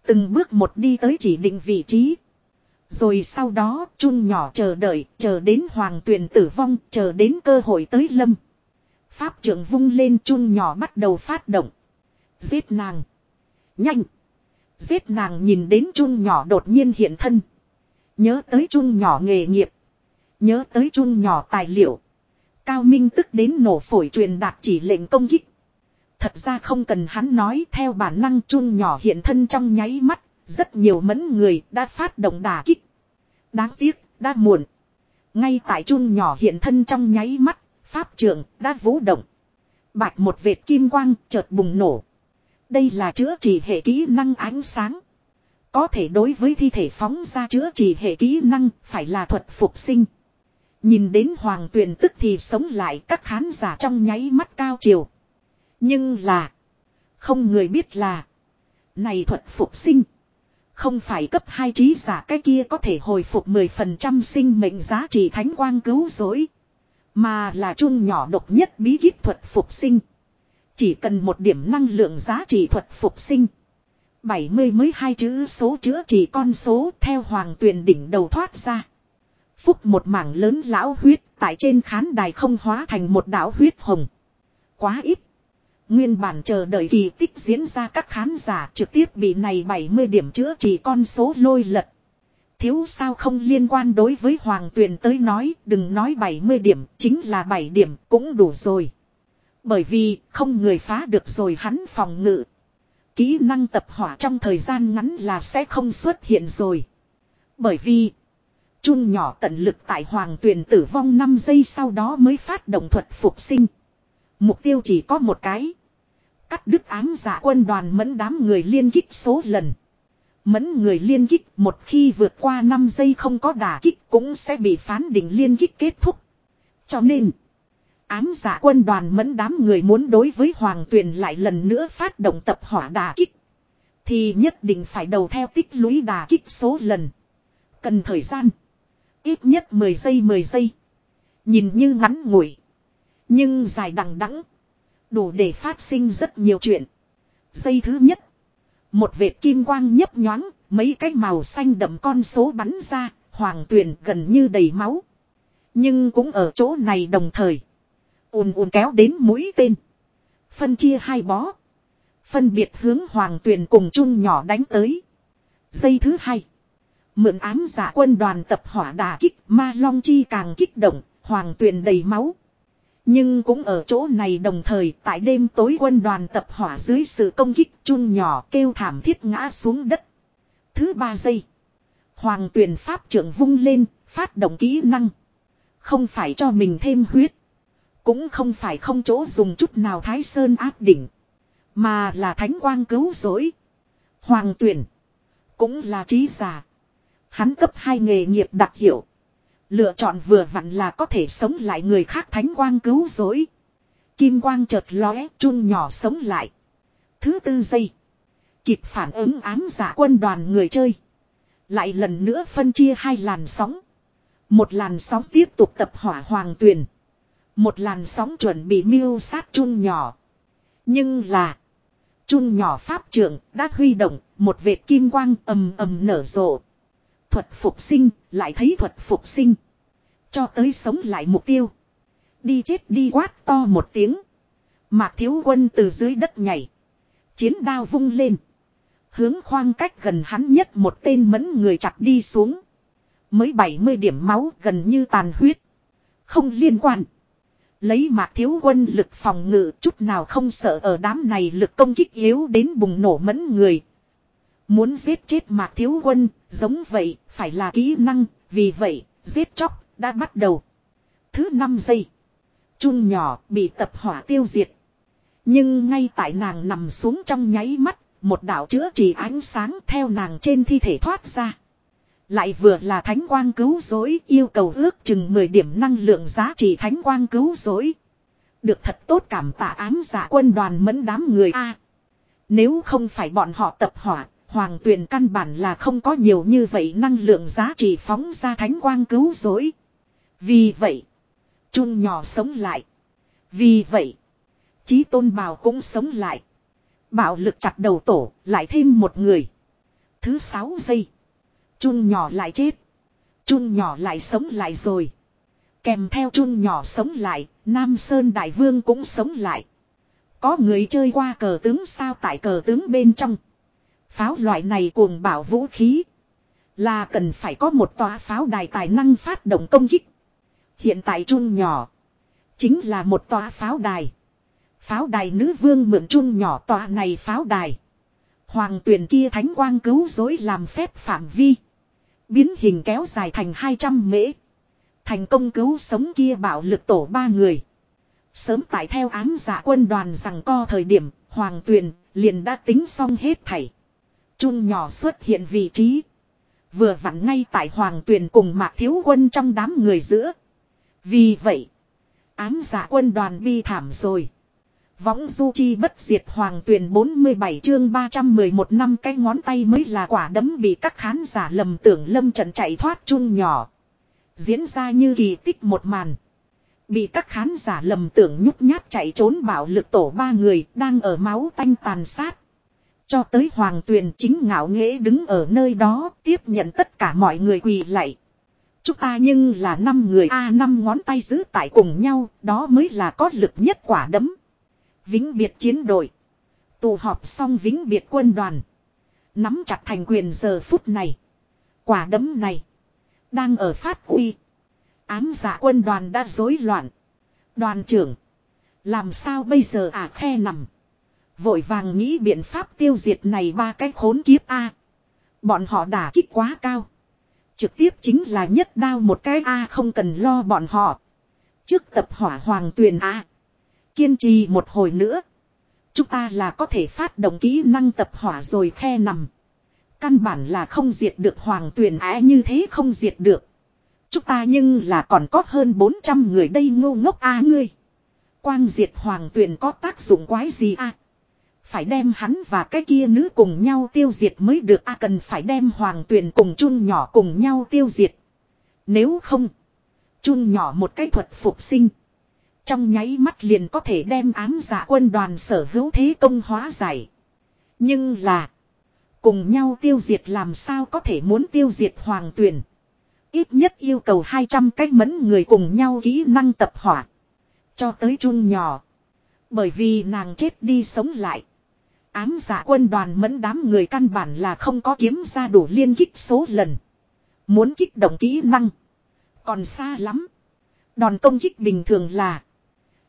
A: Từng bước một đi tới chỉ định vị trí. Rồi sau đó chun nhỏ chờ đợi, chờ đến hoàng tuyền tử vong, chờ đến cơ hội tới lâm. Pháp trưởng vung lên chun nhỏ bắt đầu phát động. Giết nàng. Nhanh. Giết nàng nhìn đến chun nhỏ đột nhiên hiện thân. Nhớ tới chun nhỏ nghề nghiệp. Nhớ tới chun nhỏ tài liệu. Cao Minh tức đến nổ phổi truyền đạt chỉ lệnh công kích. Thật ra không cần hắn nói theo bản năng chun nhỏ hiện thân trong nháy mắt. Rất nhiều mẫn người đã phát động đà kích. Đáng tiếc, đã muộn. Ngay tại chun nhỏ hiện thân trong nháy mắt, pháp trưởng đã vũ động. Bạch một vệt kim quang chợt bùng nổ. Đây là chữa trị hệ kỹ năng ánh sáng. Có thể đối với thi thể phóng ra chữa trị hệ kỹ năng phải là thuật phục sinh. Nhìn đến hoàng tuyền tức thì sống lại các khán giả trong nháy mắt cao chiều. Nhưng là. Không người biết là. Này thuật phục sinh. Không phải cấp hai trí giả cái kia có thể hồi phục 10% sinh mệnh giá trị thánh quang cứu rỗi. Mà là chung nhỏ độc nhất bí kíp thuật phục sinh. Chỉ cần một điểm năng lượng giá trị thuật phục sinh. 70 mới hai chữ số chữa trị con số theo hoàng tuyền đỉnh đầu thoát ra. Phúc một mảng lớn lão huyết tại trên khán đài không hóa thành một đảo huyết hồng. Quá ít. Nguyên bản chờ đợi kỳ tích diễn ra, các khán giả trực tiếp bị này 70 điểm chữa trị con số lôi lật. Thiếu sao không liên quan đối với Hoàng Tuyền tới nói, đừng nói 70 điểm, chính là 7 điểm cũng đủ rồi. Bởi vì không người phá được rồi hắn phòng ngự. Kỹ năng tập hỏa trong thời gian ngắn là sẽ không xuất hiện rồi. Bởi vì chun nhỏ tận lực tại hoàng tuyền tử vong 5 giây sau đó mới phát động thuật phục sinh. Mục tiêu chỉ có một cái. Cắt đứt ám giả quân đoàn mẫn đám người liên kích số lần. Mẫn người liên kích một khi vượt qua 5 giây không có đả kích cũng sẽ bị phán định liên kích kết thúc. Cho nên, ám giả quân đoàn mẫn đám người muốn đối với Hoàng Tuyền lại lần nữa phát động tập hỏa đả kích. Thì nhất định phải đầu theo tích lũy đà kích số lần. Cần thời gian. Ít nhất 10 giây 10 giây. Nhìn như ngắn ngủi. Nhưng dài đằng đẵng Đủ để phát sinh rất nhiều chuyện. Giây thứ nhất. Một vệt kim quang nhấp nhoáng, mấy cái màu xanh đậm con số bắn ra, hoàng tuyền gần như đầy máu. Nhưng cũng ở chỗ này đồng thời. ùn ùn kéo đến mũi tên. Phân chia hai bó. Phân biệt hướng hoàng tuyền cùng chung nhỏ đánh tới. Giây thứ hai. Mượn ám giả quân đoàn tập hỏa đà kích ma long chi càng kích động, hoàng tuyền đầy máu. Nhưng cũng ở chỗ này đồng thời tại đêm tối quân đoàn tập hỏa dưới sự công kích chun nhỏ kêu thảm thiết ngã xuống đất. Thứ ba giây. Hoàng tuyển pháp trưởng vung lên, phát động kỹ năng. Không phải cho mình thêm huyết. Cũng không phải không chỗ dùng chút nào thái sơn áp đỉnh. Mà là thánh quang cứu rỗi. Hoàng tuyển. Cũng là trí giả. Hắn cấp hai nghề nghiệp đặc hiệu. Lựa chọn vừa vặn là có thể sống lại người khác thánh quang cứu rỗi. Kim quang chợt lóe, chun nhỏ sống lại. Thứ tư giây. Kịp phản ứng ám giả quân đoàn người chơi. Lại lần nữa phân chia hai làn sóng. Một làn sóng tiếp tục tập hỏa hoàng tuyền. Một làn sóng chuẩn bị miêu sát chun nhỏ. Nhưng là. Chun nhỏ pháp trưởng đã huy động một vệt kim quang ầm ầm nở rộ thuật phục sinh, lại thấy thuật phục sinh. Cho tới sống lại mục tiêu. Đi chết đi quát to một tiếng. Mạc thiếu quân từ dưới đất nhảy. Chiến đao vung lên. Hướng khoang cách gần hắn nhất một tên mẫn người chặt đi xuống. Mới 70 điểm máu gần như tàn huyết. Không liên quan. Lấy mạc thiếu quân lực phòng ngự chút nào không sợ ở đám này lực công kích yếu đến bùng nổ mẫn người. Muốn giết chết mạc thiếu quân, giống vậy, phải là kỹ năng, vì vậy, giết chóc, đã bắt đầu. Thứ năm giây. Chun nhỏ bị tập hỏa tiêu diệt. Nhưng ngay tại nàng nằm xuống trong nháy mắt, một đạo chữa trị ánh sáng theo nàng trên thi thể thoát ra. Lại vừa là thánh quang cứu rỗi yêu cầu ước chừng 10 điểm năng lượng giá trị thánh quang cứu rỗi. Được thật tốt cảm tạ ám giả quân đoàn mẫn đám người A. nếu không phải bọn họ tập hỏa, Hoàng tuyền căn bản là không có nhiều như vậy năng lượng giá trị phóng ra thánh quang cứu rỗi. Vì vậy, chun nhỏ sống lại. Vì vậy, Chí tôn bào cũng sống lại. Bạo lực chặt đầu tổ, lại thêm một người. Thứ sáu giây. Chun nhỏ lại chết. Chun nhỏ lại sống lại rồi. Kèm theo chun nhỏ sống lại, Nam Sơn Đại Vương cũng sống lại. Có người chơi qua cờ tướng sao tại cờ tướng bên trong. Pháo loại này cuồng bảo vũ khí. Là cần phải có một tòa pháo đài tài năng phát động công kích. Hiện tại chun nhỏ. Chính là một tòa pháo đài. Pháo đài nữ vương mượn chun nhỏ tòa này pháo đài. Hoàng tuyển kia thánh quang cứu dối làm phép phạm vi. Biến hình kéo dài thành 200 mễ. Thành công cứu sống kia bạo lực tổ ba người. Sớm tại theo ám giả quân đoàn rằng co thời điểm, Hoàng Tuyền liền đã tính xong hết thảy. Chun nhỏ xuất hiện vị trí. Vừa vặn ngay tại Hoàng Tuyền cùng Mạc Thiếu Quân trong đám người giữa. Vì vậy, ám giả quân đoàn bi thảm rồi. Võng du chi bất diệt hoàng tuyền 47 chương 311 năm cái ngón tay mới là quả đấm bị các khán giả lầm tưởng lâm trận chạy thoát chun nhỏ. Diễn ra như kỳ tích một màn. Bị các khán giả lầm tưởng nhút nhát chạy trốn bạo lực tổ ba người đang ở máu tanh tàn sát. Cho tới hoàng tuyền chính ngạo nghễ đứng ở nơi đó tiếp nhận tất cả mọi người quỳ lạy. Chúng ta nhưng là năm người A năm ngón tay giữ tại cùng nhau, đó mới là có lực nhất quả đấm. Vĩnh biệt chiến đội. Tụ họp xong vĩnh biệt quân đoàn. Nắm chặt thành quyền giờ phút này. Quả đấm này. Đang ở phát uy. Ám giả quân đoàn đã rối loạn. Đoàn trưởng. Làm sao bây giờ à khe nằm. Vội vàng nghĩ biện pháp tiêu diệt này ba cái khốn kiếp A. Bọn họ đả kích quá cao. Trực tiếp chính là nhất đao một cái A không cần lo bọn họ. Trước tập hỏa hoàng tuyền A. Kiên trì một hồi nữa. Chúng ta là có thể phát động kỹ năng tập hỏa rồi khe nằm. Căn bản là không diệt được hoàng tuyền á như thế không diệt được. Chúng ta nhưng là còn có hơn 400 người đây ngô ngốc a ngươi. Quang diệt hoàng tuyền có tác dụng quái gì a? Phải đem hắn và cái kia nữ cùng nhau tiêu diệt mới được a cần phải đem hoàng tuyền cùng chun nhỏ cùng nhau tiêu diệt. Nếu không, chun nhỏ một cái thuật phục sinh. Trong nháy mắt liền có thể đem ám giả quân đoàn sở hữu thế công hóa giải. Nhưng là. Cùng nhau tiêu diệt làm sao có thể muốn tiêu diệt hoàng tuyền? Ít nhất yêu cầu 200 cách mẫn người cùng nhau kỹ năng tập hỏa. Cho tới chun nhỏ. Bởi vì nàng chết đi sống lại. Ám giả quân đoàn mẫn đám người căn bản là không có kiếm ra đủ liên kích số lần. Muốn kích động kỹ năng. Còn xa lắm. Đòn công kích bình thường là.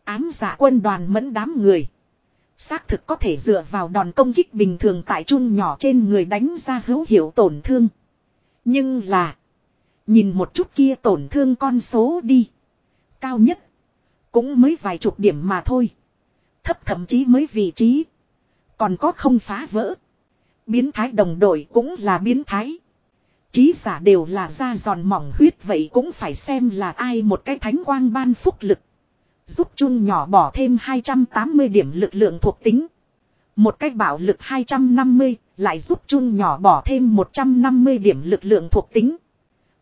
A: Ám giả quân đoàn mẫn đám người. Xác thực có thể dựa vào đòn công kích bình thường tại chun nhỏ trên người đánh ra hữu hiệu tổn thương. Nhưng là. Nhìn một chút kia tổn thương con số đi. Cao nhất. Cũng mới vài chục điểm mà thôi. Thấp thậm chí mới vị trí. Còn có không phá vỡ. Biến thái đồng đội cũng là biến thái. Chí giả đều là da giòn mỏng huyết vậy cũng phải xem là ai một cái thánh quang ban phúc lực. Giúp chun nhỏ bỏ thêm 280 điểm lực lượng thuộc tính. Một cách bảo lực 250, lại giúp chun nhỏ bỏ thêm 150 điểm lực lượng thuộc tính.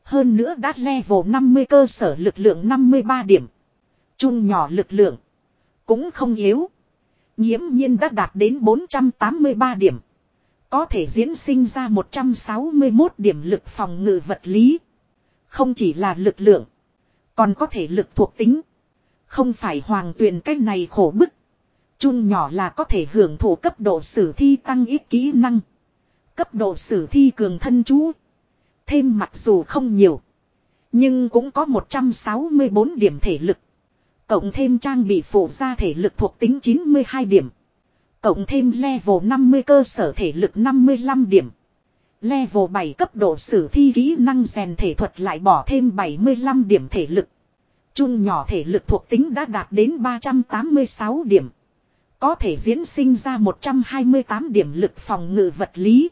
A: Hơn nữa đã level 50 cơ sở lực lượng 53 điểm. Chun nhỏ lực lượng. Cũng không yếu. Nhiễm nhiên đã đạt đến 483 điểm. Có thể diễn sinh ra 161 điểm lực phòng ngự vật lý. Không chỉ là lực lượng. Còn có thể lực thuộc tính. Không phải hoàng tuyền cách này khổ bức. Chun nhỏ là có thể hưởng thụ cấp độ sử thi tăng ít kỹ năng. Cấp độ sử thi cường thân chú. Thêm mặc dù không nhiều. Nhưng cũng có 164 điểm thể lực. Cộng thêm trang bị phụ gia thể lực thuộc tính 92 điểm. Cộng thêm level 50 cơ sở thể lực 55 điểm. Level 7 cấp độ sử thi kỹ năng rèn thể thuật lại bỏ thêm 75 điểm thể lực. Chun nhỏ thể lực thuộc tính đã đạt đến 386 điểm. Có thể diễn sinh ra 128 điểm lực phòng ngự vật lý.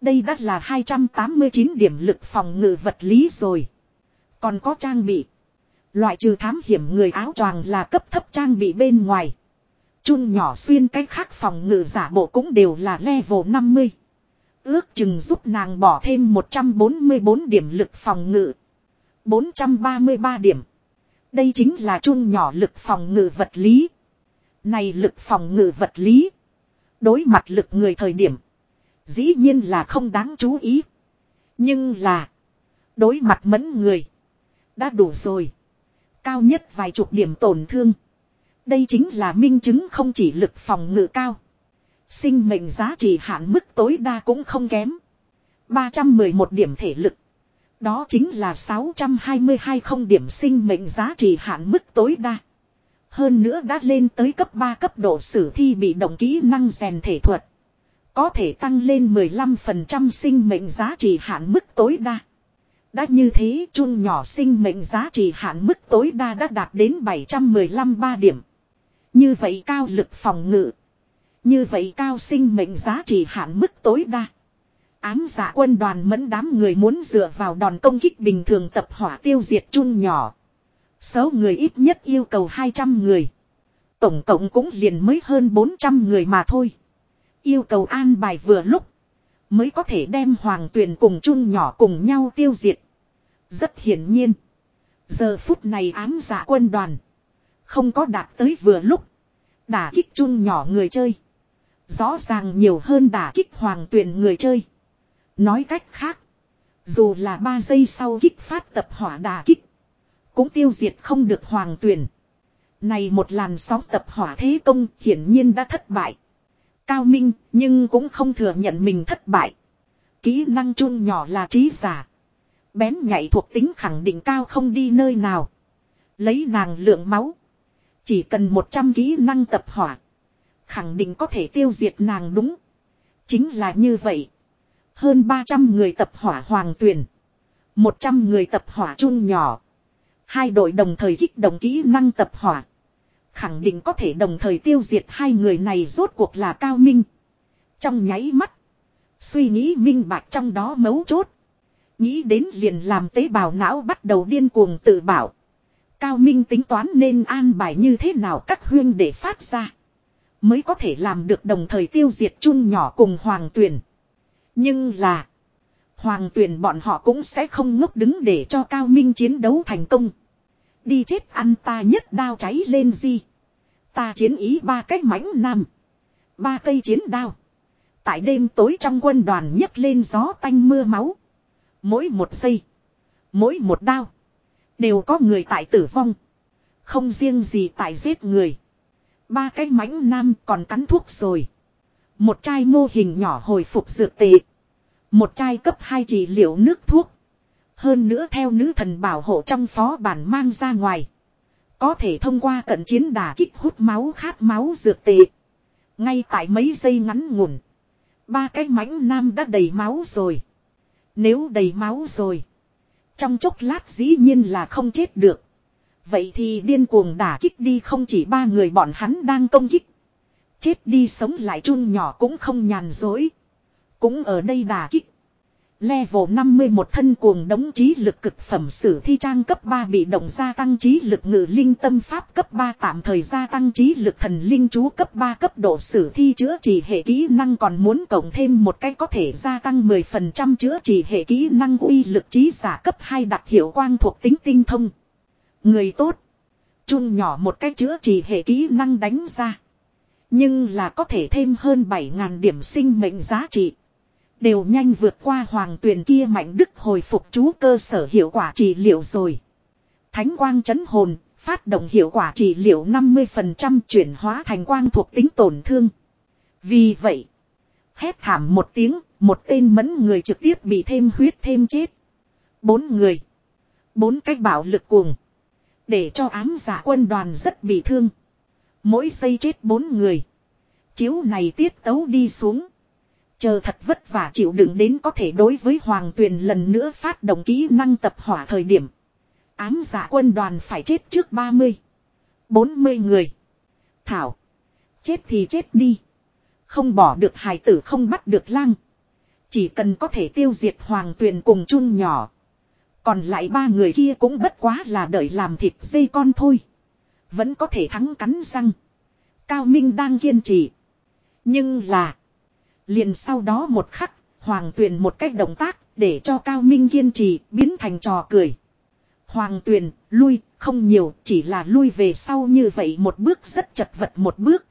A: Đây đã là 289 điểm lực phòng ngự vật lý rồi. Còn có trang bị. Loại trừ thám hiểm người áo choàng là cấp thấp trang bị bên ngoài. Chun nhỏ xuyên cách khác phòng ngự giả bộ cũng đều là level 50. Ước chừng giúp nàng bỏ thêm 144 điểm lực phòng ngự. 433 điểm. Đây chính là chun nhỏ lực phòng ngự vật lý. Này lực phòng ngự vật lý. Đối mặt lực người thời điểm. Dĩ nhiên là không đáng chú ý. Nhưng là. Đối mặt mẫn người. Đã đủ rồi. Cao nhất vài chục điểm tổn thương. Đây chính là minh chứng không chỉ lực phòng ngự cao. Sinh mệnh giá trị hạn mức tối đa cũng không kém. 311 điểm thể lực. Đó chính là 622 không điểm sinh mệnh giá trị hạn mức tối đa. Hơn nữa đã lên tới cấp 3 cấp độ sử thi bị động kỹ năng rèn thể thuật. Có thể tăng lên 15% sinh mệnh giá trị hạn mức tối đa. Đã như thế chun nhỏ sinh mệnh giá trị hạn mức tối đa đã đạt đến 715 ba điểm. Như vậy cao lực phòng ngự. Như vậy cao sinh mệnh giá trị hạn mức tối đa. Ám giả quân đoàn mẫn đám người muốn dựa vào đòn công kích bình thường tập hỏa tiêu diệt chun nhỏ. Số người ít nhất yêu cầu 200 người. Tổng cộng cũng liền mới hơn 400 người mà thôi. Yêu cầu an bài vừa lúc. Mới có thể đem hoàng tuyền cùng chung nhỏ cùng nhau tiêu diệt. Rất hiển nhiên. Giờ phút này ám giả quân đoàn. Không có đạt tới vừa lúc. Đả kích chung nhỏ người chơi. Rõ ràng nhiều hơn đả kích hoàng tuyền người chơi. Nói cách khác. Dù là 3 giây sau kích phát tập hỏa đả kích. Cũng tiêu diệt không được hoàng tuyển. Này một làn sóng tập hỏa thế công hiển nhiên đã thất bại. Cao Minh, nhưng cũng không thừa nhận mình thất bại. Kỹ năng chun nhỏ là trí giả. Bén nhạy thuộc tính khẳng định cao không đi nơi nào. Lấy nàng lượng máu. Chỉ cần 100 kỹ năng tập hỏa. Khẳng định có thể tiêu diệt nàng đúng. Chính là như vậy. Hơn 300 người tập hỏa hoàng tuyển. 100 người tập hỏa chun nhỏ. Hai đội đồng thời kích động kỹ năng tập hỏa. Khẳng định có thể đồng thời tiêu diệt hai người này rốt cuộc là cao minh. Trong nháy mắt. Suy nghĩ minh bạch trong đó mấu chốt. Nghĩ đến liền làm tế bào não bắt đầu điên cuồng tự bảo. Cao Minh tính toán nên an bài như thế nào các huyên để phát ra. Mới có thể làm được đồng thời tiêu diệt chung nhỏ cùng hoàng tuyển. Nhưng là. Hoàng tuyển bọn họ cũng sẽ không ngốc đứng để cho Cao Minh chiến đấu thành công. Đi chết ăn ta nhất đao cháy lên gì. Ta chiến ý ba cách mãnh nam. Ba cây chiến đao. Tại đêm tối trong quân đoàn nhấc lên gió tanh mưa máu. Mỗi một giây. Mỗi một đao. Đều có người tại tử vong. Không riêng gì tại giết người. Ba cái mãnh nam còn cắn thuốc rồi. Một chai mô hình nhỏ hồi phục dược tệ. Một chai cấp hai trị liệu nước thuốc. Hơn nữa theo nữ thần bảo hộ trong phó bản mang ra ngoài. Có thể thông qua cận chiến đà kích hút máu khát máu dược tệ. Ngay tại mấy giây ngắn ngủn. Ba cái mãnh nam đã đầy máu rồi. Nếu đầy máu rồi. Trong chốc lát dĩ nhiên là không chết được. Vậy thì điên cuồng đả kích đi không chỉ ba người bọn hắn đang công kích. Chết đi sống lại chun nhỏ cũng không nhàn dối. Cũng ở đây đả kích. Level 51 thân cuồng đống trí lực cực phẩm sử thi trang cấp 3 bị động gia tăng trí lực ngự linh tâm pháp cấp 3 tạm thời gia tăng trí lực thần linh chú cấp 3 cấp độ sử thi chữa trị hệ kỹ năng còn muốn cộng thêm một cách có thể gia tăng 10% chữa trị hệ kỹ năng uy lực trí giả cấp 2 đặc hiệu quang thuộc tính tinh thông. Người tốt. Chun nhỏ một cách chữa trị hệ kỹ năng đánh ra. Nhưng là có thể thêm hơn 7.000 điểm sinh mệnh giá trị. Đều nhanh vượt qua hoàng tuyền kia mạnh đức hồi phục chú cơ sở hiệu quả trị liệu rồi. Thánh quang chấn hồn, phát động hiệu quả trị liệu 50% chuyển hóa thành quang thuộc tính tổn thương. Vì vậy, hét thảm một tiếng, một tên mẫn người trực tiếp bị thêm huyết thêm chết. Bốn người. Bốn cách bảo lực cuồng. Để cho ám giả quân đoàn rất bị thương. Mỗi giây chết bốn người. Chiếu này tiết tấu đi xuống. Chờ thật vất vả chịu đựng đến có thể đối với Hoàng Tuyền lần nữa phát động kỹ năng tập hỏa thời điểm. Ám giả quân đoàn phải chết trước 30. 40 người. Thảo. Chết thì chết đi. Không bỏ được hài tử không bắt được lang. Chỉ cần có thể tiêu diệt Hoàng Tuyền cùng chun nhỏ. Còn lại ba người kia cũng bất quá là đợi làm thịt dây con thôi. Vẫn có thể thắng cắn răng. Cao Minh đang kiên trì. Nhưng là. Liền sau đó một khắc, Hoàng Tuyền một cách động tác để cho Cao Minh kiên trì biến thành trò cười. Hoàng Tuyền lui không nhiều chỉ là lui về sau như vậy một bước rất chật vật một bước.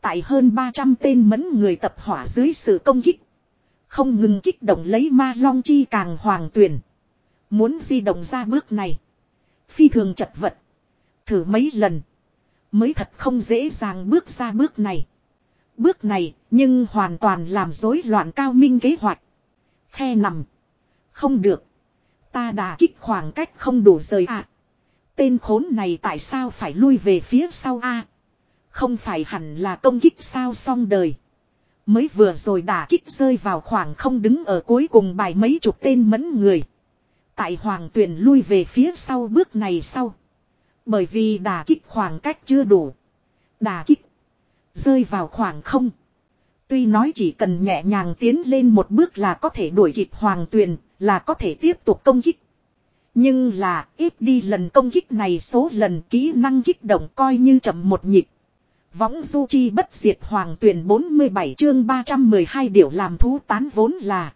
A: Tại hơn 300 tên mẫn người tập hỏa dưới sự công kích. Không ngừng kích động lấy ma long chi càng hoàng Tuyền Muốn di động ra bước này. Phi thường chật vật. Thử mấy lần. Mới thật không dễ dàng bước ra bước này. Bước này, nhưng hoàn toàn làm rối loạn cao minh kế hoạch. Khe nằm. Không được. Ta đã kích khoảng cách không đủ rời ạ. À. Tên khốn này tại sao phải lui về phía sau a? Không phải hẳn là công kích sao xong đời. Mới vừa rồi đả kích rơi vào khoảng không đứng ở cuối cùng bài mấy chục tên mẫn người. Tại hoàng tuyển lui về phía sau bước này sau. Bởi vì đả kích khoảng cách chưa đủ. Đả kích. Rơi vào khoảng không. Tuy nói chỉ cần nhẹ nhàng tiến lên một bước là có thể đuổi kịp hoàng tuyền, là có thể tiếp tục công kích. Nhưng là ít đi lần công kích này số lần kỹ năng kích động coi như chậm một nhịp. Võng du chi bất diệt hoàng tuyển 47 chương 312 điều làm thú tán vốn là.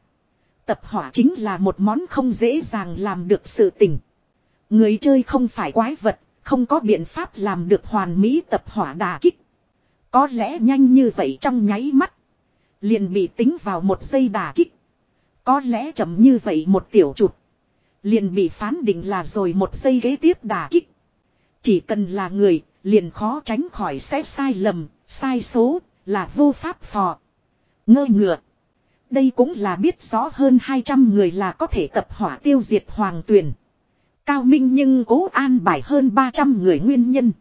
A: Tập hỏa chính là một món không dễ dàng làm được sự tình. Người chơi không phải quái vật, không có biện pháp làm được hoàn mỹ tập hỏa đà kích. Có lẽ nhanh như vậy trong nháy mắt. Liền bị tính vào một giây đà kích. Có lẽ chậm như vậy một tiểu chuột. Liền bị phán định là rồi một giây ghế tiếp đà kích. Chỉ cần là người, liền khó tránh khỏi sẽ sai lầm, sai số, là vô pháp phò. Ngơ ngựa. Đây cũng là biết rõ hơn 200 người là có thể tập hỏa tiêu diệt hoàng tuyển. Cao Minh nhưng cố an bài hơn 300 người nguyên nhân.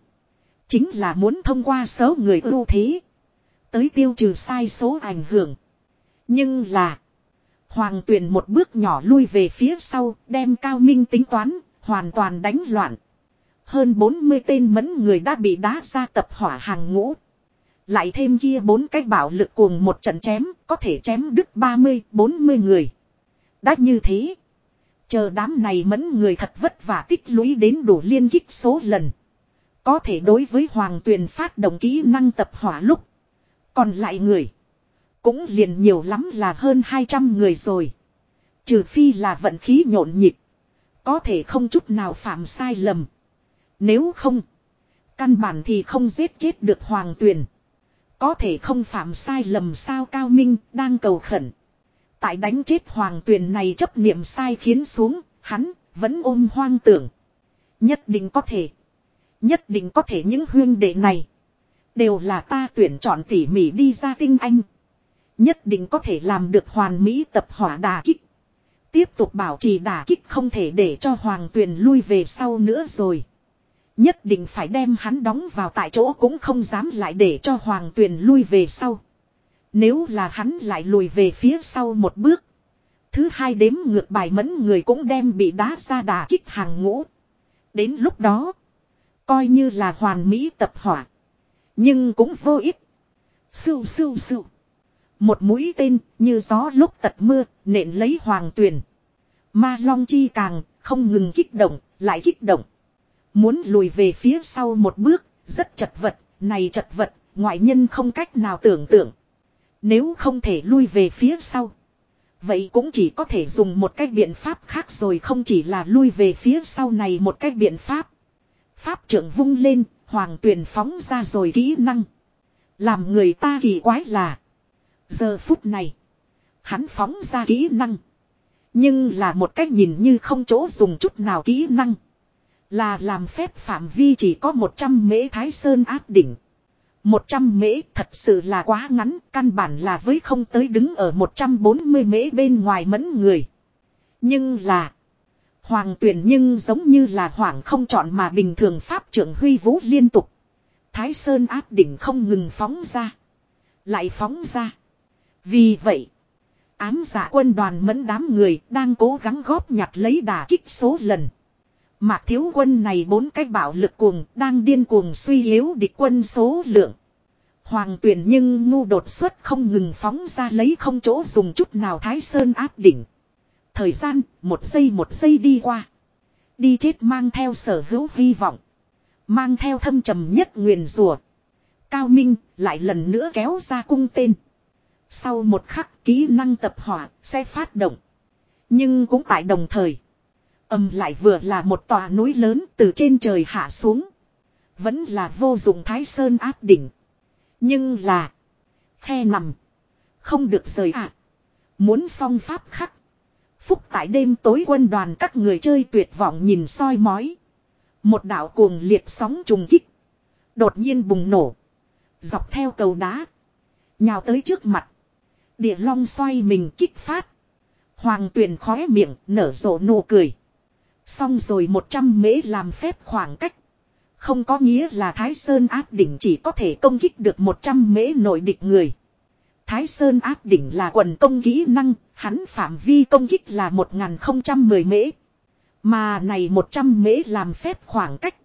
A: Chính là muốn thông qua số người ưu thế. Tới tiêu trừ sai số ảnh hưởng. Nhưng là. Hoàng tuyển một bước nhỏ lui về phía sau đem Cao Minh tính toán. Hoàn toàn đánh loạn. Hơn 40 tên mẫn người đã bị đá ra tập hỏa hàng ngũ. Lại thêm kia bốn cái bảo lực cuồng một trận chém, có thể chém đứt 30, 40 người. Đã như thế. Chờ đám này mẫn người thật vất vả tích lũy đến đủ liên kích số lần. Có thể đối với hoàng tuyền phát động kỹ năng tập hỏa lúc. Còn lại người. Cũng liền nhiều lắm là hơn 200 người rồi. Trừ phi là vận khí nhộn nhịp. Có thể không chút nào phạm sai lầm. Nếu không. Căn bản thì không giết chết được hoàng tuyền. Có thể không phạm sai lầm sao cao minh đang cầu khẩn. Tại đánh chết hoàng tuyền này chấp niệm sai khiến xuống, hắn vẫn ôm hoang tưởng. Nhất định có thể. Nhất định có thể những huyên đệ này. Đều là ta tuyển chọn tỉ mỉ đi ra tinh anh. Nhất định có thể làm được hoàn mỹ tập hỏa đà kích. Tiếp tục bảo trì đà kích không thể để cho hoàng tuyền lui về sau nữa rồi. Nhất định phải đem hắn đóng vào tại chỗ cũng không dám lại để cho hoàng tuyền lui về sau. Nếu là hắn lại lùi về phía sau một bước. Thứ hai đếm ngược bài mẫn người cũng đem bị đá ra đà kích hàng ngũ. Đến lúc đó. Coi như là hoàn mỹ tập hỏa. Nhưng cũng vô ích. Sưu sưu sưu. Một mũi tên như gió lúc tật mưa nện lấy hoàng tuyền. Ma long chi càng không ngừng kích động lại kích động. Muốn lùi về phía sau một bước, rất chật vật, này chật vật, ngoại nhân không cách nào tưởng tượng. Nếu không thể lui về phía sau. Vậy cũng chỉ có thể dùng một cách biện pháp khác rồi không chỉ là lui về phía sau này một cách biện pháp. Pháp trưởng vung lên, hoàng tuyển phóng ra rồi kỹ năng. Làm người ta kỳ quái là. Giờ phút này, hắn phóng ra kỹ năng. Nhưng là một cách nhìn như không chỗ dùng chút nào kỹ năng. Là làm phép phạm vi chỉ có 100 mễ thái sơn áp đỉnh. 100 mễ thật sự là quá ngắn, căn bản là với không tới đứng ở 140 mễ bên ngoài mẫn người. Nhưng là, hoàng tuyển nhưng giống như là hoàng không chọn mà bình thường pháp trưởng huy vũ liên tục. Thái sơn áp đỉnh không ngừng phóng ra. Lại phóng ra. Vì vậy, ám giả quân đoàn mẫn đám người đang cố gắng góp nhặt lấy đà kích số lần. Mạc thiếu quân này bốn cái bạo lực cuồng đang điên cuồng suy yếu địch quân số lượng. Hoàng tuyển nhưng ngu đột xuất không ngừng phóng ra lấy không chỗ dùng chút nào thái sơn áp đỉnh. Thời gian, một giây một giây đi qua. Đi chết mang theo sở hữu hy vọng. Mang theo thâm trầm nhất nguyền rùa. Cao Minh lại lần nữa kéo ra cung tên. Sau một khắc, kỹ năng tập hỏa sẽ phát động. Nhưng cũng tại đồng thời. Âm lại vừa là một tòa núi lớn từ trên trời hạ xuống. Vẫn là vô dụng thái sơn áp đỉnh. Nhưng là. Khe nằm. Không được rời ạ. Muốn song pháp khắc. Phúc tại đêm tối quân đoàn các người chơi tuyệt vọng nhìn soi mói. Một đạo cuồng liệt sóng trùng kích. Đột nhiên bùng nổ. Dọc theo cầu đá. Nhào tới trước mặt. Địa long xoay mình kích phát. Hoàng tuyền khóe miệng nở rộ nụ cười. Xong rồi 100 mễ làm phép khoảng cách. Không có nghĩa là Thái Sơn áp đỉnh chỉ có thể công kích được 100 mễ nội địch người. Thái Sơn áp đỉnh là quần công kỹ năng, hắn phạm vi công kích là 1010 mễ. Mà này 100 mễ làm phép khoảng cách.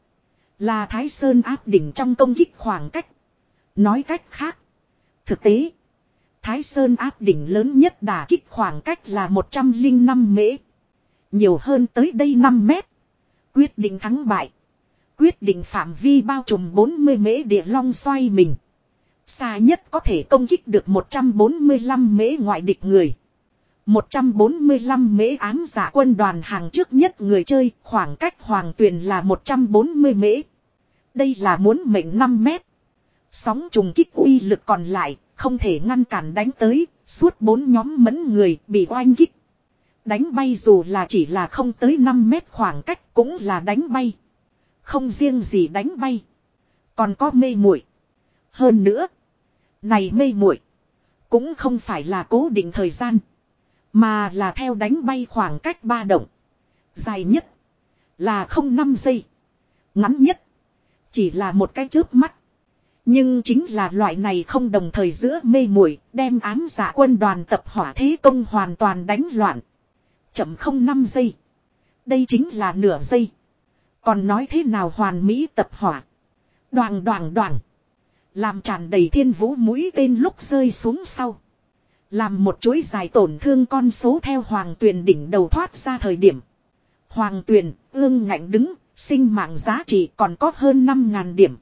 A: Là Thái Sơn áp đỉnh trong công kích khoảng cách. Nói cách khác. Thực tế. Thái Sơn áp đỉnh lớn nhất đả kích khoảng cách là 105 mễ. Nhiều hơn tới đây 5 mét. Quyết định thắng bại. Quyết định phạm vi bao trùm 40 mễ địa long xoay mình. Xa nhất có thể công kích được 145 mễ ngoại địch người. 145 mễ ám giả quân đoàn hàng trước nhất người chơi, khoảng cách hoàng tuyền là 140 mễ. Đây là muốn mệnh 5 mét. Sóng trùng kích uy lực còn lại, không thể ngăn cản đánh tới, suốt bốn nhóm mẫn người bị oanh kích. Đánh bay dù là chỉ là không tới 5 mét khoảng cách cũng là đánh bay. Không riêng gì đánh bay. Còn có mê muội Hơn nữa. Này mê muội Cũng không phải là cố định thời gian. Mà là theo đánh bay khoảng cách ba động. Dài nhất. Là không năm giây. Ngắn nhất. Chỉ là một cái chớp mắt. Nhưng chính là loại này không đồng thời giữa mê muội đem ám giả quân đoàn tập hỏa thế công hoàn toàn đánh loạn. Chậm không năm giây. Đây chính là nửa giây. Còn nói thế nào hoàn mỹ tập hỏa. Đoàn đoàn đoàn. Làm tràn đầy thiên vũ mũi tên lúc rơi xuống sau. Làm một chuỗi dài tổn thương con số theo hoàng tuyền đỉnh đầu thoát ra thời điểm. Hoàng tuyền ương ngạnh đứng, sinh mạng giá trị còn có hơn 5.000 điểm.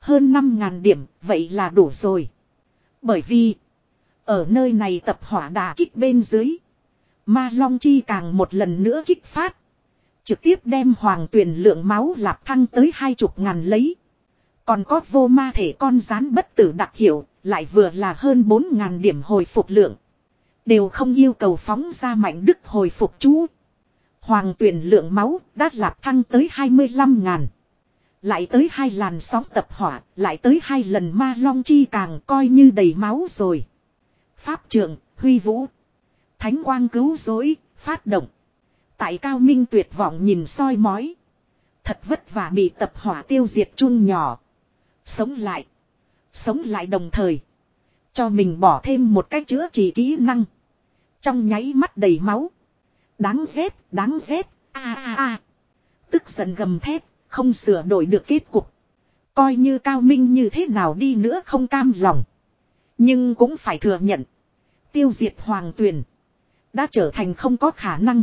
A: Hơn 5.000 điểm, vậy là đủ rồi. Bởi vì, ở nơi này tập hỏa đà kích bên dưới. Ma Long Chi càng một lần nữa kích phát. Trực tiếp đem hoàng tuyền lượng máu lạp thăng tới hai chục ngàn lấy. Còn có vô ma thể con rán bất tử đặc hiệu, lại vừa là hơn 4.000 điểm hồi phục lượng. Đều không yêu cầu phóng ra mạnh đức hồi phục chú. Hoàng tuyển lượng máu đã lạp thăng tới 25 ngàn. Lại tới hai làn sóng tập hỏa, lại tới hai lần ma long chi càng coi như đầy máu rồi. Pháp trưởng, huy vũ. Thánh quang cứu dối, phát động. Tại cao minh tuyệt vọng nhìn soi mói. Thật vất vả bị tập hỏa tiêu diệt chun nhỏ. Sống lại. Sống lại đồng thời. Cho mình bỏ thêm một cách chữa trị kỹ năng. Trong nháy mắt đầy máu. Đáng ghét, đáng ghét, a a a. Tức giận gầm thét, không sửa đổi được kết cục. Coi như cao minh như thế nào đi nữa không cam lòng. Nhưng cũng phải thừa nhận. Tiêu diệt hoàng tuyền Đã trở thành không có khả năng.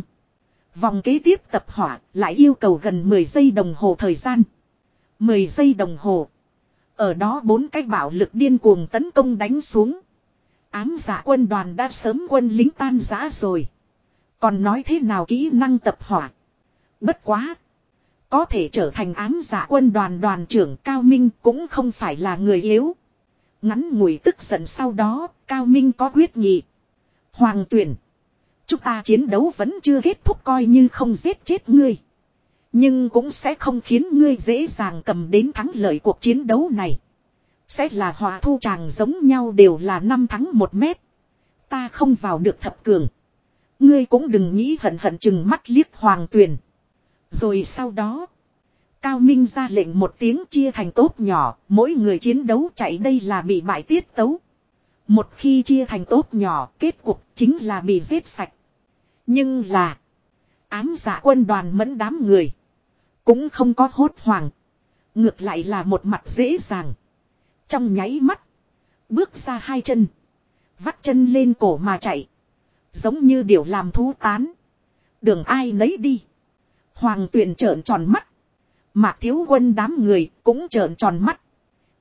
A: Vòng kế tiếp tập hỏa lại yêu cầu gần 10 giây đồng hồ thời gian. 10 giây đồng hồ. Ở đó bốn cái bạo lực điên cuồng tấn công đánh xuống. Ám giả quân đoàn đã sớm quân lính tan giã rồi. Còn nói thế nào kỹ năng tập hỏa. Bất quá. Có thể trở thành ám giả quân đoàn đoàn trưởng Cao Minh cũng không phải là người yếu. Ngắn ngủi tức giận sau đó, Cao Minh có quyết nghị. Hoàng tuyển. Chúng ta chiến đấu vẫn chưa kết thúc coi như không giết chết ngươi. Nhưng cũng sẽ không khiến ngươi dễ dàng cầm đến thắng lợi cuộc chiến đấu này. Sẽ là hòa thu tràng giống nhau đều là năm thắng một mét. Ta không vào được thập cường. Ngươi cũng đừng nghĩ hận hận chừng mắt liếc hoàng tuyền. Rồi sau đó. Cao Minh ra lệnh một tiếng chia thành tốt nhỏ. Mỗi người chiến đấu chạy đây là bị bại tiết tấu. Một khi chia thành tốt nhỏ, kết cục chính là bị giết sạch. Nhưng là. Ám giả quân đoàn mẫn đám người. Cũng không có hốt hoảng. Ngược lại là một mặt dễ dàng. Trong nháy mắt. Bước ra hai chân. Vắt chân lên cổ mà chạy. Giống như điều làm thú tán. Đường ai nấy đi. Hoàng Tuyền trợn tròn mắt. Mạc thiếu quân đám người cũng trợn tròn mắt.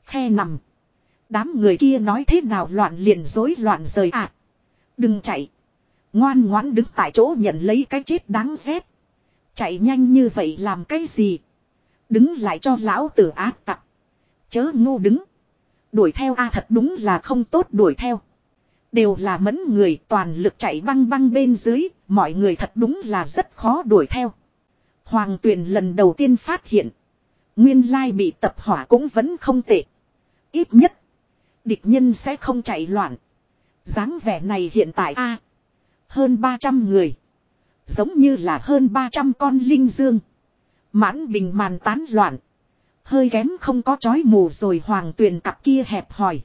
A: Khe nằm. Đám người kia nói thế nào loạn liền rối loạn rời à. Đừng chạy. Ngoan ngoãn đứng tại chỗ nhận lấy cái chết đáng ghét. Chạy nhanh như vậy làm cái gì? Đứng lại cho lão tử ác tặc. Chớ ngu đứng. Đuổi theo a thật đúng là không tốt đuổi theo. Đều là mẫn người toàn lực chạy băng băng bên dưới, mọi người thật đúng là rất khó đuổi theo. Hoàng tuyền lần đầu tiên phát hiện. Nguyên lai bị tập hỏa cũng vẫn không tệ. Ít nhất. Địch nhân sẽ không chạy loạn. dáng vẻ này hiện tại a Hơn 300 người. Giống như là hơn 300 con linh dương. Mãn bình màn tán loạn. Hơi kém không có chói mù rồi hoàng tuyền cặp kia hẹp hỏi.